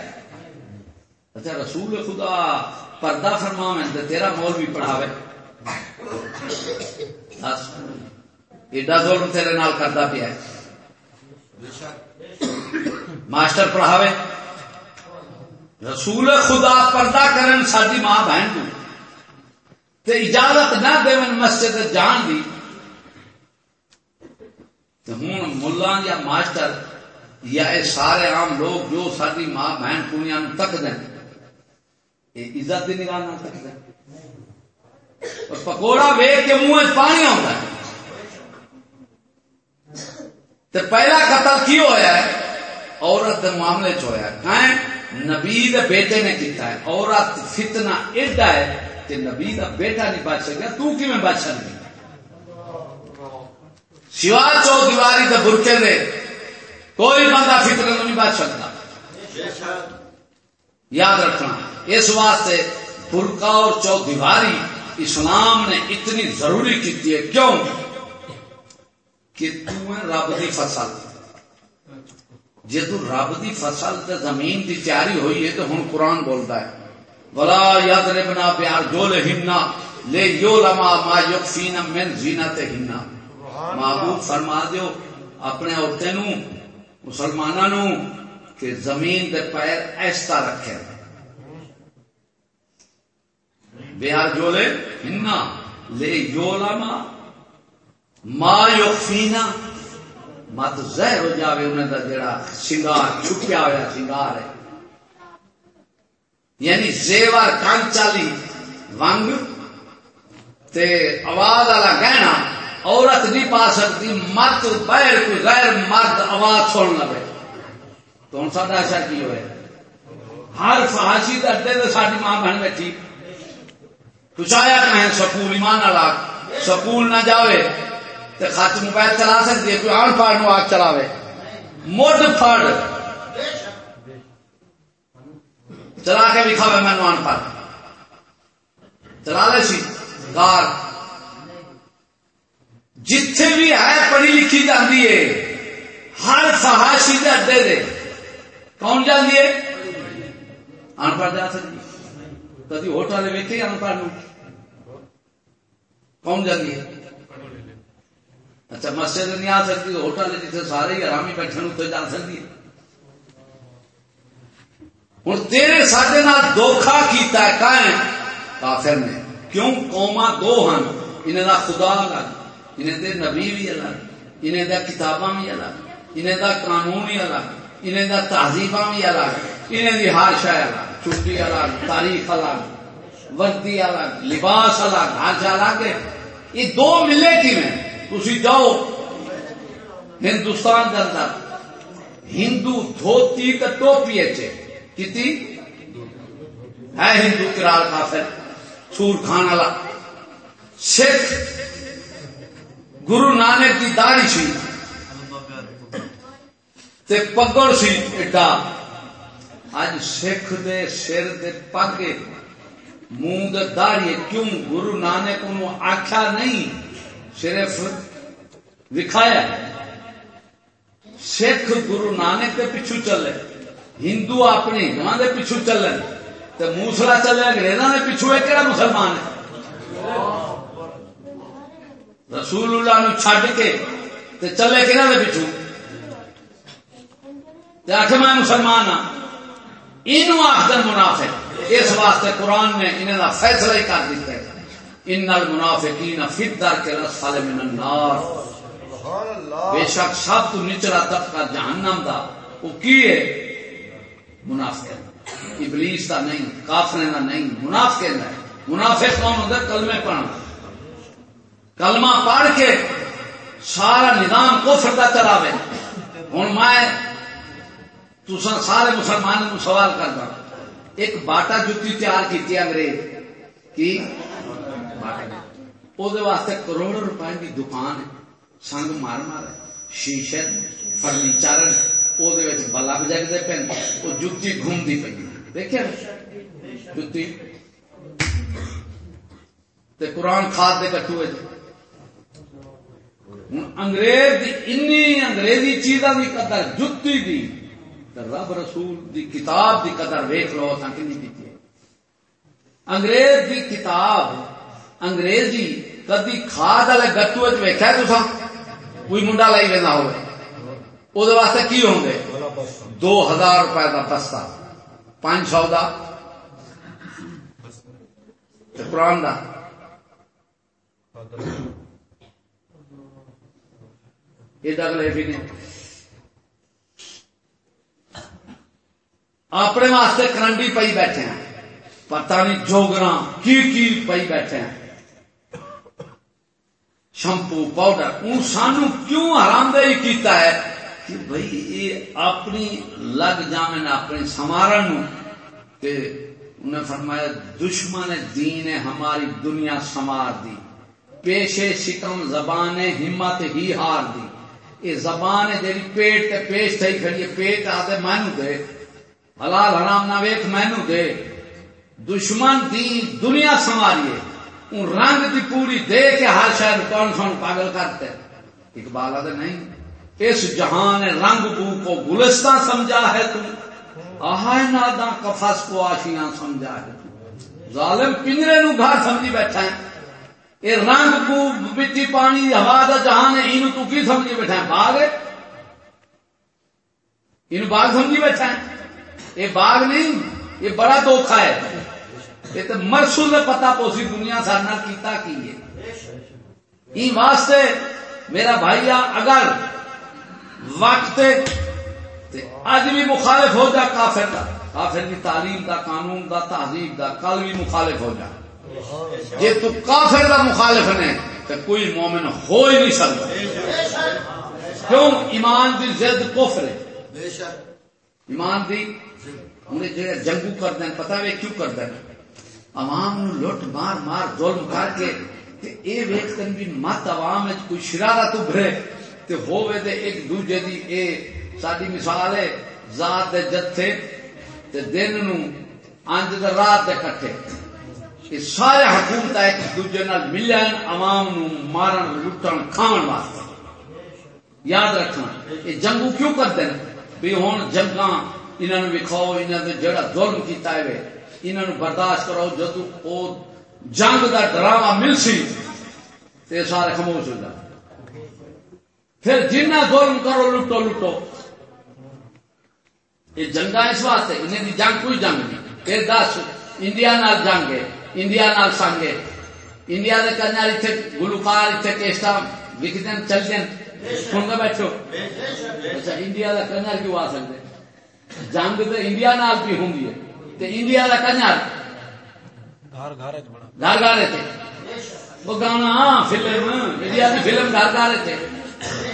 اچھا رسول خدا پردہ فرما تیرا مول بھی پڑھاوے ایڈا ظلم تیرے نال کرتا پیا ماسٹر پڑھاوے رسول خدا پردہ کرن ساری ماں بہن کو تے اجازت نہ دے مسجد جان دی ہوں ملا یا ماسٹر یا اے سارے عام لوگ جو ساری ماں بہن کڑیاں تک دیں یہ عزت کی نگاہ نہ تک دیں اور پکوڑا ویگ کے منہ پانی آتا ہے۔ تو پہلا قتل کی ہوا ہے؟ عورت کے معاملے چ ہوا ہے۔ نبی دے بیٹے نے کیتا ہے، عورت فتنہ ایڈا ہے کہ نبی دا بیٹا نہیں بچ سکیا، تو کی میں بچ سکتی سوا چو دیواری دے برکے دے کوئی بندہ فتنہ نہیں بچ سکتا۔ یاد رکھنا اس واسطے برقع اور چو دیواری اسلام نے اتنی ضروری کی ہے۔ کیوں؟ کہ رب کی فصل۔ جی رب کی فصل تے زمین کی تیاری ہوئی ہے تو ہوں قرآن بولتا ہے۔ بلا یاد بنا پیار جو لہنا لے یو لما ما یقفینا من زینت ہنا محبوب فرما دیو اپنے عورتیں مسلمانوں کہ زمین دے پیر ایسا رکھے۔ بیار جو لے لے یو لما ما یقفینا مت زہر ہو جاوے انہیں دا جڑا سنگار چھپیا ہوا سنگار ہے۔ یعنی زیور کان چالی ونگ تے آواز والا گہنا۔ عورت نہیں پا سکتی، مرد بیر کوئی غیر مرد آواز سن لے۔ تو ہوں سا ایسا کی ہوئے؟ ہر فہاشی کرتے تو ساری ماں بہن بیٹھی۔ پوچھایا کہیں سکول ایمان والا سکول نہ جاوے تو خط موبائل چلا سکتی ہے، کوئی ان پڑھ نو آگ چلاوے۔ مڈ پڑ چلا کے بھی کھاوے میں ان پڑھ۔ چلا لے سی۔ کار جتھے بھی ہے پڑھی لکھی جاتی ہے، ہر فہاشی کا دے دے۔ کون جاتی ہے؟ ان پڑھ جا سکتی۔ کدی ہوٹل ویکے ان پڑھ کون جاتی ہے؟ اچھا مسجد نہیں آ سکتی ہوٹل جیسے سارے ہی آرامی بیٹھے اتنے جا سکتی ہے۔ ہوں تیرے سڈے دھوکھا کیتا ہے، کائیں؟ کافر نے۔ کیوں؟ قوما دو ہن انہیں دا خدا الگ انہیں دے نبی بھی الگ انہیں دا کتاباں بھی الگ انہیں دا قانون بھی الگ انہیں دا تہذیباں بھی الگ انہیں دی ہر شہ الگ چھٹی الگ تاریخ الگ وردی الگ لباس الگ ہر ڈھانچہ الگ ہے یہ دو ملے کی میں تھی جاؤ۔ ہندوستان کے اندر، ہندو دھوتی کا ٹوپی اچھے کتی ہے ہندو کرال کافر، سور کھان والا۔ سکھ گرو نانک کی داڑی سی۔ تے پگڑ سی ایڈا اج سکھ دے سر دے پگ منہ دے داڑی کیوں گرو نانک انہوں آخیا نہیں؟ صرف دکھایا سکھ گرو نانک کے پیچھو چلے۔ ہندو اپنے ہندو کے پیچھو چلن۔ تو موسلا چلے انگریزوں کے پیچھو ہے کہڑا مسلمان ہے؟ رسول اللہ نو چھڈ کے تے چلے کہنا دے پیچھو آخ میں مسلمان ہاں۔ یہ آخر منافع اس واسطے قرآن نے انہیں کا فیصلہ ہی کر دیتا ہے۔ ان المنافقین فی الدرک الاسفل من النار۔ بے شک سب تو نچلا طبقہ جہنم دا۔ وہ کی ہے؟ منافق ابلیس کا نہیں کافر کا نہیں منافق کا ہے۔ منافق کون ہوتا کلمے پڑھنا کلمہ پڑھ کے سارا نظام کفر کا چلاوے۔ ہوں میں تسا سارے مسلمانوں سوال کرنا ایک باٹا جتی تیار کی انگریز۔ کی؟ واسطے کروڑ روپے کی دکان ہے۔ سنگ مار مار شیشے، فرنیچر بلب جگتے پہ وہ جتی گھومتی پی دیکھے جتی۔ قرآن کھاد دے کٹو ہوں انگریز انگریزی چیزاں کی قدر، جتی دی۔ رب رسول دی کتاب دی قدر ویخ لو اصا کی انگریز دی کتاب انگریزی کدی کھاد والے گتو ویکیا تسا کوئی منڈا لائی لینا ہو واسطے کی ہوں گے؟ دو ہزار روپے کا بستا پانچ سو کا قرآن کا یہ اگلے بھی نے اپنے واسطے کرنڈی پی بیٹھے ہیں۔ پتہ نہیں جوگرا کی کی پی بیٹھے ہیں۔ شمپو، پاؤڈر وہ سانو کیوں حرام دہی کیتا ہے؟ کہ بھائی یہ اپنی لگ جامن اپنی سمارن کہ انہیں فرمایا، دشمن دین ہماری دنیا سمار دی۔ پیشے، شکم زبان ہمت ہی ہار دی۔ یہ زبان ہے جی پیٹ تے پیش تھی کھڑی ہے، پیٹ آتے مینو دے۔ حلال حرام نہ ویک مینو دے۔ دشمن دی دنیا سنواریے ان رنگ دی پوری دے کے ہر شہر کون سن پاگل کرتے۔ اقبال آدھے نہیں۔ اس جہان رنگ بو کو گلستان سمجھا ہے تم آہائے نادا کفس کو آشیاں سمجھا ہے۔ تم ظالم پنجرے نو گھر سمجھی بیٹھا ہے۔ یہ رنگ بو مٹی پانی، ہوا دا جہان ہے انو تو کی سمجھی بیٹھا ہے؟ باغ ہے۔ انو باغ سمجھی بیٹھا ہے۔ یہ باغ نہیں، یہ بڑا دھوکھا ہے۔ یہ تو مرسو نے پتا پوسی دنیا سارا کیتا کی ہے۔ واسطے میرا بھائی اگر وقت اج بھی مخالف ہو جا کافر کا کافر کی تعلیم دا، قانون دا، تہذیب دا، کل بھی مخالف ہو جا۔ جی تو کافر دا مخالف نے، تو کوئی مومن ہو ہی نہیں سکتا۔ کیوں؟ ایمان دی زد کفر ہے۔ ایمان دی انہیں جہاں جنگو کر دیں پتا وے کیوں کر دیں عوام نو لٹ مار مار ظلم کر کے، تے اے ویکھ کن بھی مت عوام وچ کوئی شرارت ابھرے، تے ہووے تے ایک دوجے دی اے ساڈی مثال ہے، ذات دے جتھے، تے دن نو انج دے رات دے کٹھے۔ یہ سارے حکومت ایک دوجے نال ملن، عوام نو مارن، لٹن، کھان واسطے۔ یاد رکھنا، یہ جنگو کیوں کرتے ہیں؟ بھی ہوں جنگاں انہوں نے وکھاؤ انہوں نے جڑا ظلم کیتا ہے انہوں برداشت کرو جدو او جنگ دا ڈرامہ مل سی، تے سارے خاموش ہو جائے پھر جنہ ظلم کرو، لٹو لٹو۔ یہ جنگا اس واسطے، انہیں دی جنگ کوئی جنگ نہیں۔ پھر دس، انڈیا نال جنگ ہے۔ انڈیا نال سنگ ہے انڈیا دے کرنے والے گلوکار اتنے کیسٹا لکھ دین چل دین سن کے بیٹھو۔ اچھا انڈیا کا کرنے کیوں آ سکتے جنگ تو انڈیا نال بھی ہوں گی انڈیا کا کنجر۔ گھر گھر تھے وہ گانا فلم۔ انڈیا کی فلم گھر گھر تھے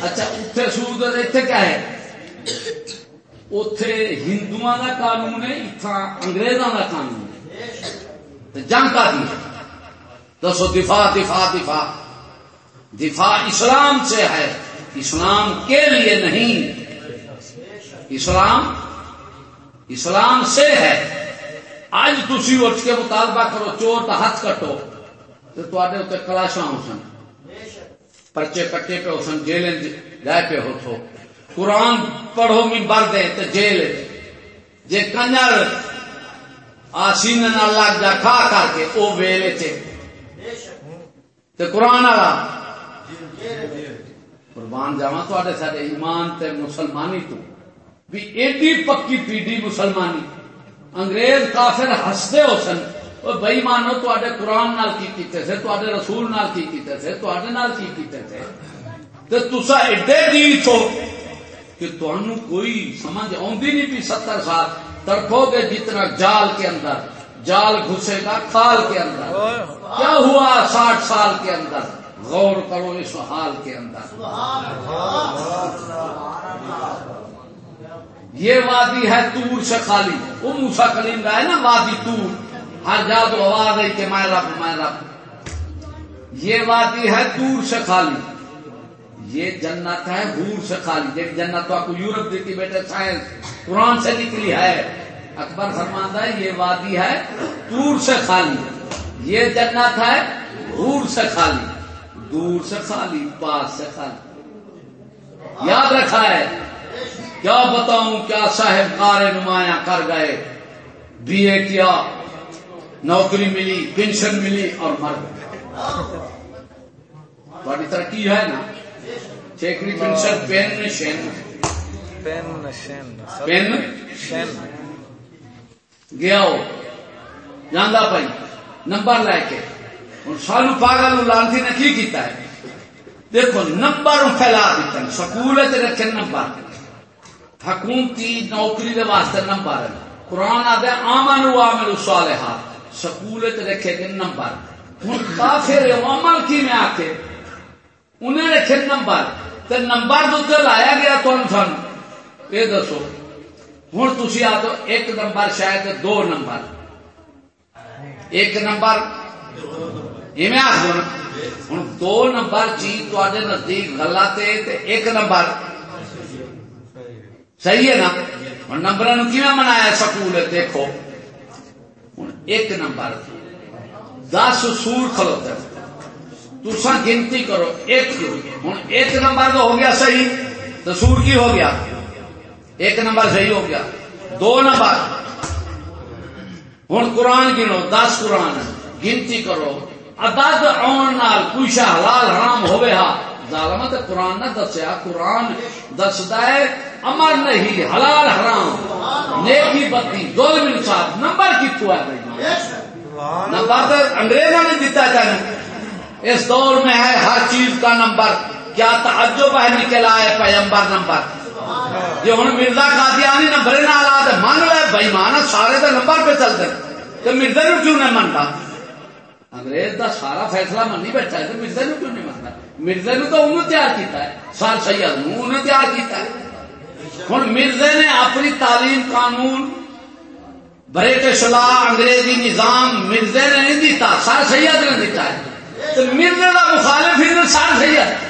اچھا اتنے سود اتنے کیا ہے؟ اتے ہندو کا قانون ہے اتنا انگریزوں کا قانون ہے۔ جنگ کا دی دسو دفاع دفاع دفاع۔ دفاع اسلام سے ہے۔ اسلام کے لیے نہیں۔ اسلام اسلام سے ہے۔ اج تھی اٹھ کے مطالبہ کرو، چور ہاتھ کٹو۔ تو تے اتنے کلاشا ہو سن۔ پرچے کٹے پہ ہو سن جیل گئے پہ ہو تو۔ قرآن پڑھو می بر دے تو جیل۔ جے کنجر آسین لگ جا کھا کر کے وہ ویلے چ قرآن والا قربان جاوا تے سارے ایمان تے مسلمانی تو۔ بھی ایڈی پکی پیڈی مسلمانی۔ انگریز کافر ہستے ہو سن۔ بئی مانو تے قرآن نال کی کیتے تھے تے رسول نال کی کیتے تھے تے نال کی کیتے تھے۔ تو تسا ایڈے دین چھو کہ تمہیں کوئی سمجھ آدھی نہیں پی ستر سال۔ تڑپو گے جتنا جال کے اندر۔ جال گھسے گا کھال کے اندر۔ کیا ہوا ساٹھ سال کے اندر؟ غور کرو اس حال کے اندر۔ یہ وادی ہے تور سے خالی۔ وہ موسا کلیم کا ہے نا وادی تور۔ ہر جا تو آواز ہے کہ میں رب میں رب۔ یہ وادی ہے تور سے خالی۔ یہ جنت ہے ہور سے خالی جب جنت تو آپ کو یورپ دیتی بیٹے سائنس، قرآن سے نکلی ہے۔ اکبر فرماندہ ہے، یہ وادی ہے تور سے خالی یہ جنت ہے ہور سے خالی دور سے خالی پاس سے خالی یاد رکھا ہے، کیا بتاؤں، کیا صاحب کار نمایاں کر گئے۔ بی اے کیا، نوکری ملی، پینشن ملی اور مر گئے۔ بڑی ترقی ہے نا۔ چیکری pension pension pension pension گیا ہو جانا پائی نمبر لے کے ہوں سانو پاگل لانتی نے کی کیتا ہے دیکھو نمبر پھیلا ہیں سکول رکھے نمبر حکومتی نوکری دے واسطے نمبر ہے قرآن آدھے آمن و عامل صالحات سکول رکھے گے نمبر ہوں کافر عمل کی میں آ کے انہیں رکھے نمبر تے نمبر دوتے لایا گیا تو سن۔ یہ دسو۔ ہوں تھی آ تو ایک نمبر شاید دو نمبر۔ ایک نمبر۔ ایویں آخ دو ہوں دو نمبر چیز تے نزدیک غلط ہے تے ایک نمبر۔ صحیح ہے نا؟ ہوں نمبر کی منایا سکول دیکھو۔ ہوں ایک نمبر۔ دس سور کھلوتے تسا گنتی کرو ایک ہوں ایک نمبر تو ہو گیا صحیح تو سور کی ہو گیا؟ ایک نمبر صحیح ہو گیا۔ دو نمبر۔ ہوں قرآن گنو دس قرآن۔ گنتی کرو۔ ادد آن نال کوشا حلال حرام ہوئے ہا؟ ظالمہ تے قرآن نہ دسیا قرآن دسدا ہے امر نہیں حلال حرام۔ نیکی بدی ظلم انصاف۔ نمبر کتوں ہے نمبر تو انگریزوں نے دیتا جانا اس دور میں ہے ہر چیز کا نمبر۔ کیا تعجب ہے نکلا ہے پیمبر نمبر۔ یہ ہوں مرزا قادیانی نمبر نہ لا من لے بھائی مان سارے تو نمبر پہ چلتے تو مرزا نو کیوں نہیں منتا؟ انگریز دا سارا فیصلہ منی بیٹھا ہے تو مرزا نو کیوں نہیں منتا؟ مرزا نو تو انہوں تیار کیتا ہے۔ سر سید نو انہوں تیار کیتا ہے۔ ہوں مرزا نے اپنی تعلیم قانون برٹش لا انگریزی نظام مرزا نے نہیں دیتا سر سید نے دیتا ہے۔ تو مرزا کا مخالف ہی سر سید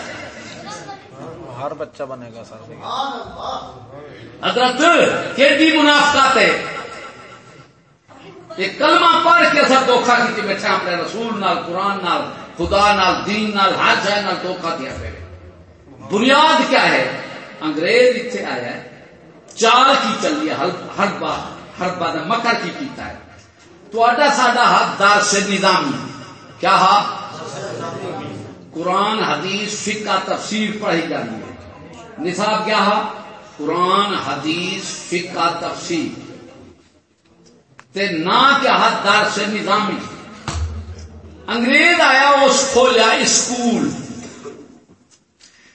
ہر بچہ بنے گا سر حضرت کیڈی منافقت ہے؟ یہ کلمہ پڑھ کے سب دھوکھا کی بیٹھے اپنے رسول نال قرآن نال خدا نال دین نال ہر شہ نال دھوکھا دیا پہ بنیاد کیا ہے؟ انگریز اتنے آیا ہے چال کی چلی ہے ہر بات ہر بات مکر کی کیتا ہے۔ تو ساڈا حق دار سے نظامی کیا ہا قرآن حدیث فقہ تفسیر پڑھی جانی ہے۔ نصاب کیا ہا قرآن حدیث فقہ تفسیر۔ تے نہ کیا حد دار سے نظامی انگریز آیا اس کھولیا اسکول۔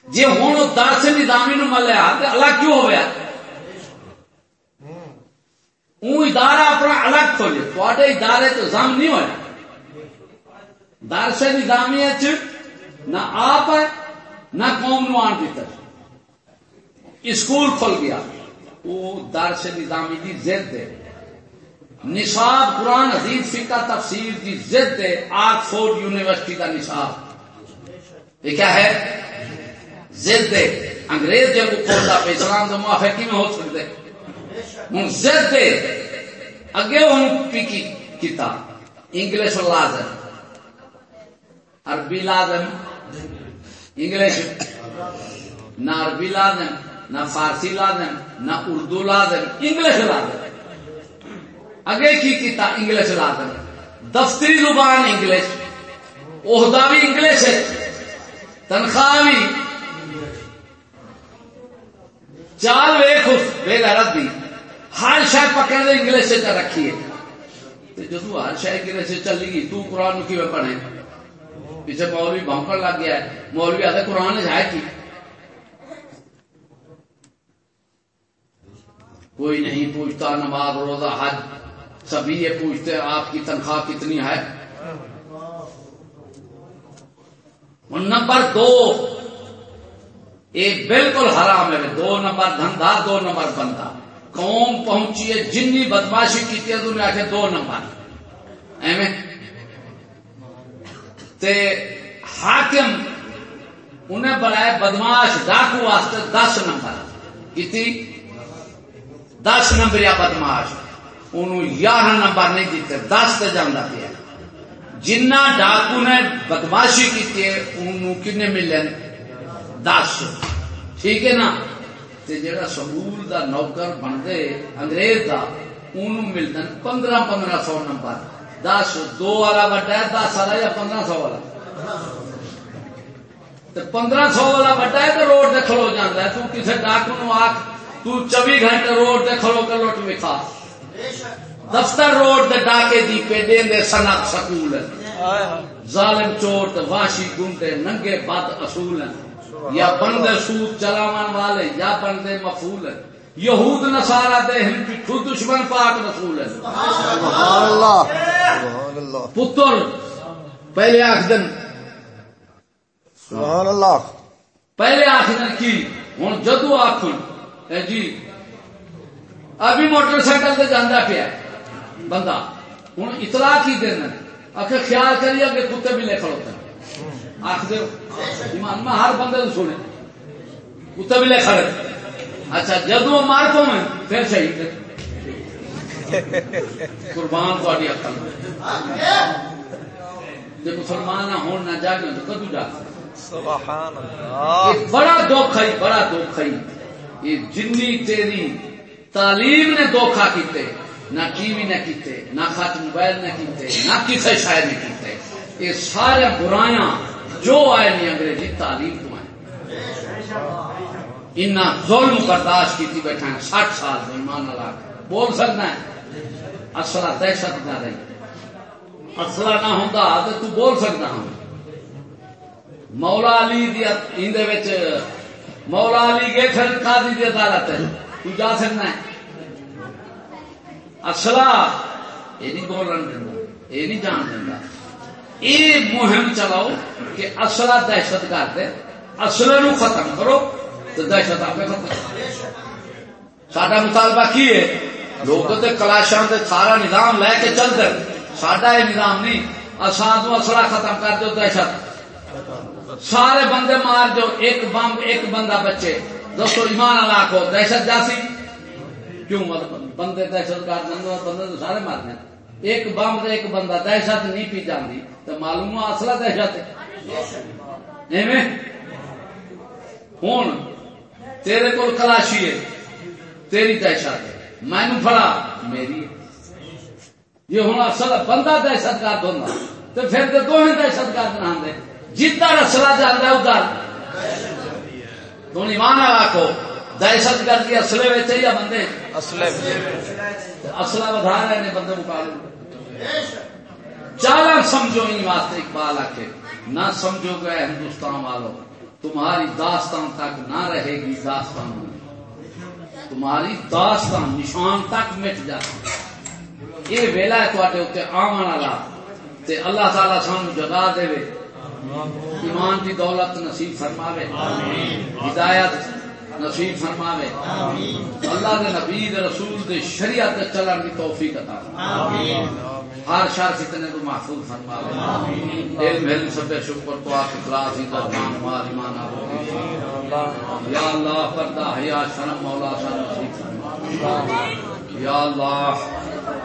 جی ہوں دار سے نظامی نو ملیا تو الگ کیوں ہوا اون ادارہ اپنا الگ کھولے تھوڑے ادارے تو زم نہیں ہوا دار سے نظامی نہ آپ ہے، نہ قوم نو آن دیتا اسکول کھل گیا۔ وہ دار سے نظامی کی زد ہے۔ نصاب قرآن حدیث فقہ تفسیر کی ضد ہے۔ آکسفورڈ یونیورسٹی کا نصاب۔ یہ کیا ہے؟ ضد ہے۔ انگریز جب کھولتا پہ اسلام تو موافقی میں ہو سکتے۔ ہوں ضد ہے۔ اگے ہوں پی کی کتاب۔ انگلش لازم عربی لازم؟ انگلش. نہ عربی لازم، نہ فارسی لازم، نہ اردو لازم، انگلش لازم. اگے کی کیتا انگلش لا کر دفتری زبان انگلش. عہدہ بھی انگلش ہے. تنخواہ بھی. چال وے خوش بے غیرت بھی ہر شاید پکڑ دے انگلش سے رکھی جدو ہر شاید انگلش سے چلی گئی، تو قرآن کی میں پڑھے؟ پیچھے مولوی بھونکڑ لگ گیا ہے۔ مولوی آدھے قرآن ہے کی۔ کوئی نہیں پوچھتا نماز روزہ حج۔ سبھی یہ پوچھتے آپ کی تنخواہ کتنی ہے؟ نمبر دو۔ ایک بالکل حرام ہے۔ دو نمبر دھندا، دو نمبر بندہ۔ قوم پہنچی ہے، جنی بدماشی کی نے آخر دو نمبر۔ ایویں تے حاکم انہیں بنایا بدماش ڈاکو واسطے دس نمبر۔ کتنی دس نمبر یا بدماش۔ یارہ نمبر نہیں دیتے دس تے جانا پیا جنا ڈاکو نے بدماشی کی کن ملے؟ دس۔ ٹھیک ہے نا؟ تے جڑا سکول دا نوکر بندے انگریز دا، اونوں ملدن پندرہ پندرہ سو نمبر۔ دس، دو والا وڈا ہے، دس والا یا پندرہ سو والا؟ پندرہ سو والا وڈا ہے تو روڈ تے کھلو جاندا ہے، تو کسے ڈاکو نو آکھ، تو چوبی گھنٹے روڈ تے کھلو کر لوٹ وکھا۔ دفتر روڈ تے ڈاکے دی پہ دین دے سنت سکول ہے ظالم چوٹ واشی گنڈے ننگے بد اصول ہیں۔ یا بندے سود چلاون والے یا بندے مفول ہیں۔ یہود نصارا دے پٹھو دشمن پاک رسول ہیں سبحان اللہ سبحان اللہ پتر پہلے آخ دن سبحان اللہ پہلے آخ دن کی؟ ہوں جدو آخن اے جی ابھی موٹر سائیکل سے جانا پیا۔ بندہ ہوں اطلاع کی دینا آخر خیال کریے کہ کتے بھی لے کھڑوتے ہیں آخ دے۔ ایمان میں ہر بندے سنے کتے بھی لے کھڑے۔ اچھا جدو مار کو میں پھر شہید قربان تاری اکل جب مسلمان ہون نہ جاگے تو کدو جاگ سبحان اللہ۔ بڑا دکھ ہے بڑا دکھ ہے یہ جنی تیری تعلیم نے دھوکھا کیتے نہ ٹی وی نے کیتے نہ خط موبائل نے کیتے نہ کسی شاعر نے کیتے۔ یہ سارے برائیاں جو آئے نہیں انگریزی تعلیم تو آئے۔ اتنا ظلم برداشت کی بیٹھا ہے، ساٹھ سال میں ایمان لا بول سکنا ہے؟ اصلا دہشت نہ رہی اصلا نہ ہوتا تو تو بول سکتا ہوں۔ مولا علی دی اندے وچ، مولا علی گئے پھر قاضی دی عدالت ہے۔ تو جا سکنا ہے۔ اصلا یہ نہیں بولن دینا یہ نہیں جان دینا یہ مہم چلاؤ کہ اصلا دہشت گرد اصل نو ختم کرو۔ تو دہشت آپ سڈا مطالبہ کی ہے؟ لوگ تو کلاشاں سارا نظام لے کے چل چلتے سڈا یہ نظام نہیں۔ اساں اصلا ختم کر دو دہشت سارے بندے مار جو ایک بم، ایک بندہ بچے۔ دوستو، ایمان اللہ کو دہشت جاسی؟ کیوں؟ مطلب بندے دہشت گرد بندے تو سارے مارنے ایک بم ایک بندہ دہشت نہیں پی جاندی۔ تو معلوم اصلا دہشت ہے۔ ہوں تیرے کو کلاشی ہے تیری دہشت ہے۔ میں نے میری۔ یہ ہوں اصل بندہ دہشت گرد ہوتا تو پھر تو دہشت گرد نہ آتے جدھر اصلا جانا ادھر تم ایمان والا کو دہشت گردی اصلے ویچے یا بندے۔ اصلا بدھا رہے نے بندے مقابلے۔ چالا سمجھو ان واسطے اقبال آ کے نہ سمجھو گے ہندوستان والوں۔ تمہاری داستان تک نہ رہے گی داستان میں۔ تمہاری داستان نشان تک مٹ جاتی یہ ویلا ہے تے اتنے آمن والا۔ تے اللہ تعالی سانو جگا دے۔ ایمان کی دولت نصیب فرماوے۔ ہدایت نصیب فرماوے۔ اللہ دے نبی رسول دے شریعت چلن کی توفیق عطا فرماوے۔ ہر شر فتنے کو محفوظ فرماوے علم علم سب شکر تو آپ اخلاص ہی درمان مار ایمان آلو یا اللہ پردہ حیا شرم مولا شرم نصیب فرماوے یا اللہ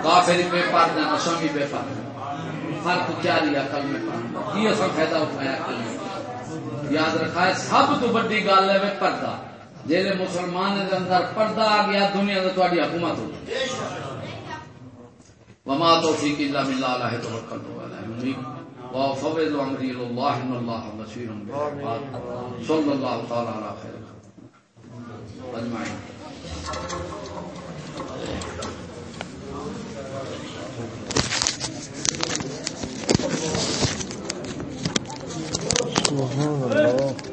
کافر بے پردہ نسمی بے پردہ۔ فرق کیا لیا کل میں پڑھنا یہ فائدہ اٹھایا کل یاد رکھا ہے سب تو بڑی گل ہے پردہ۔ جہے مسلمان دے اندر پردہ آ گیا دنیا تو حکومت ہو وما توفیق الا بالله علیہ توکلت علیہ وفوض امری الى الله ان الله بصير بالعباد. صلی اللہ تعالی علی خیر اجمعین. سبحان اللہ.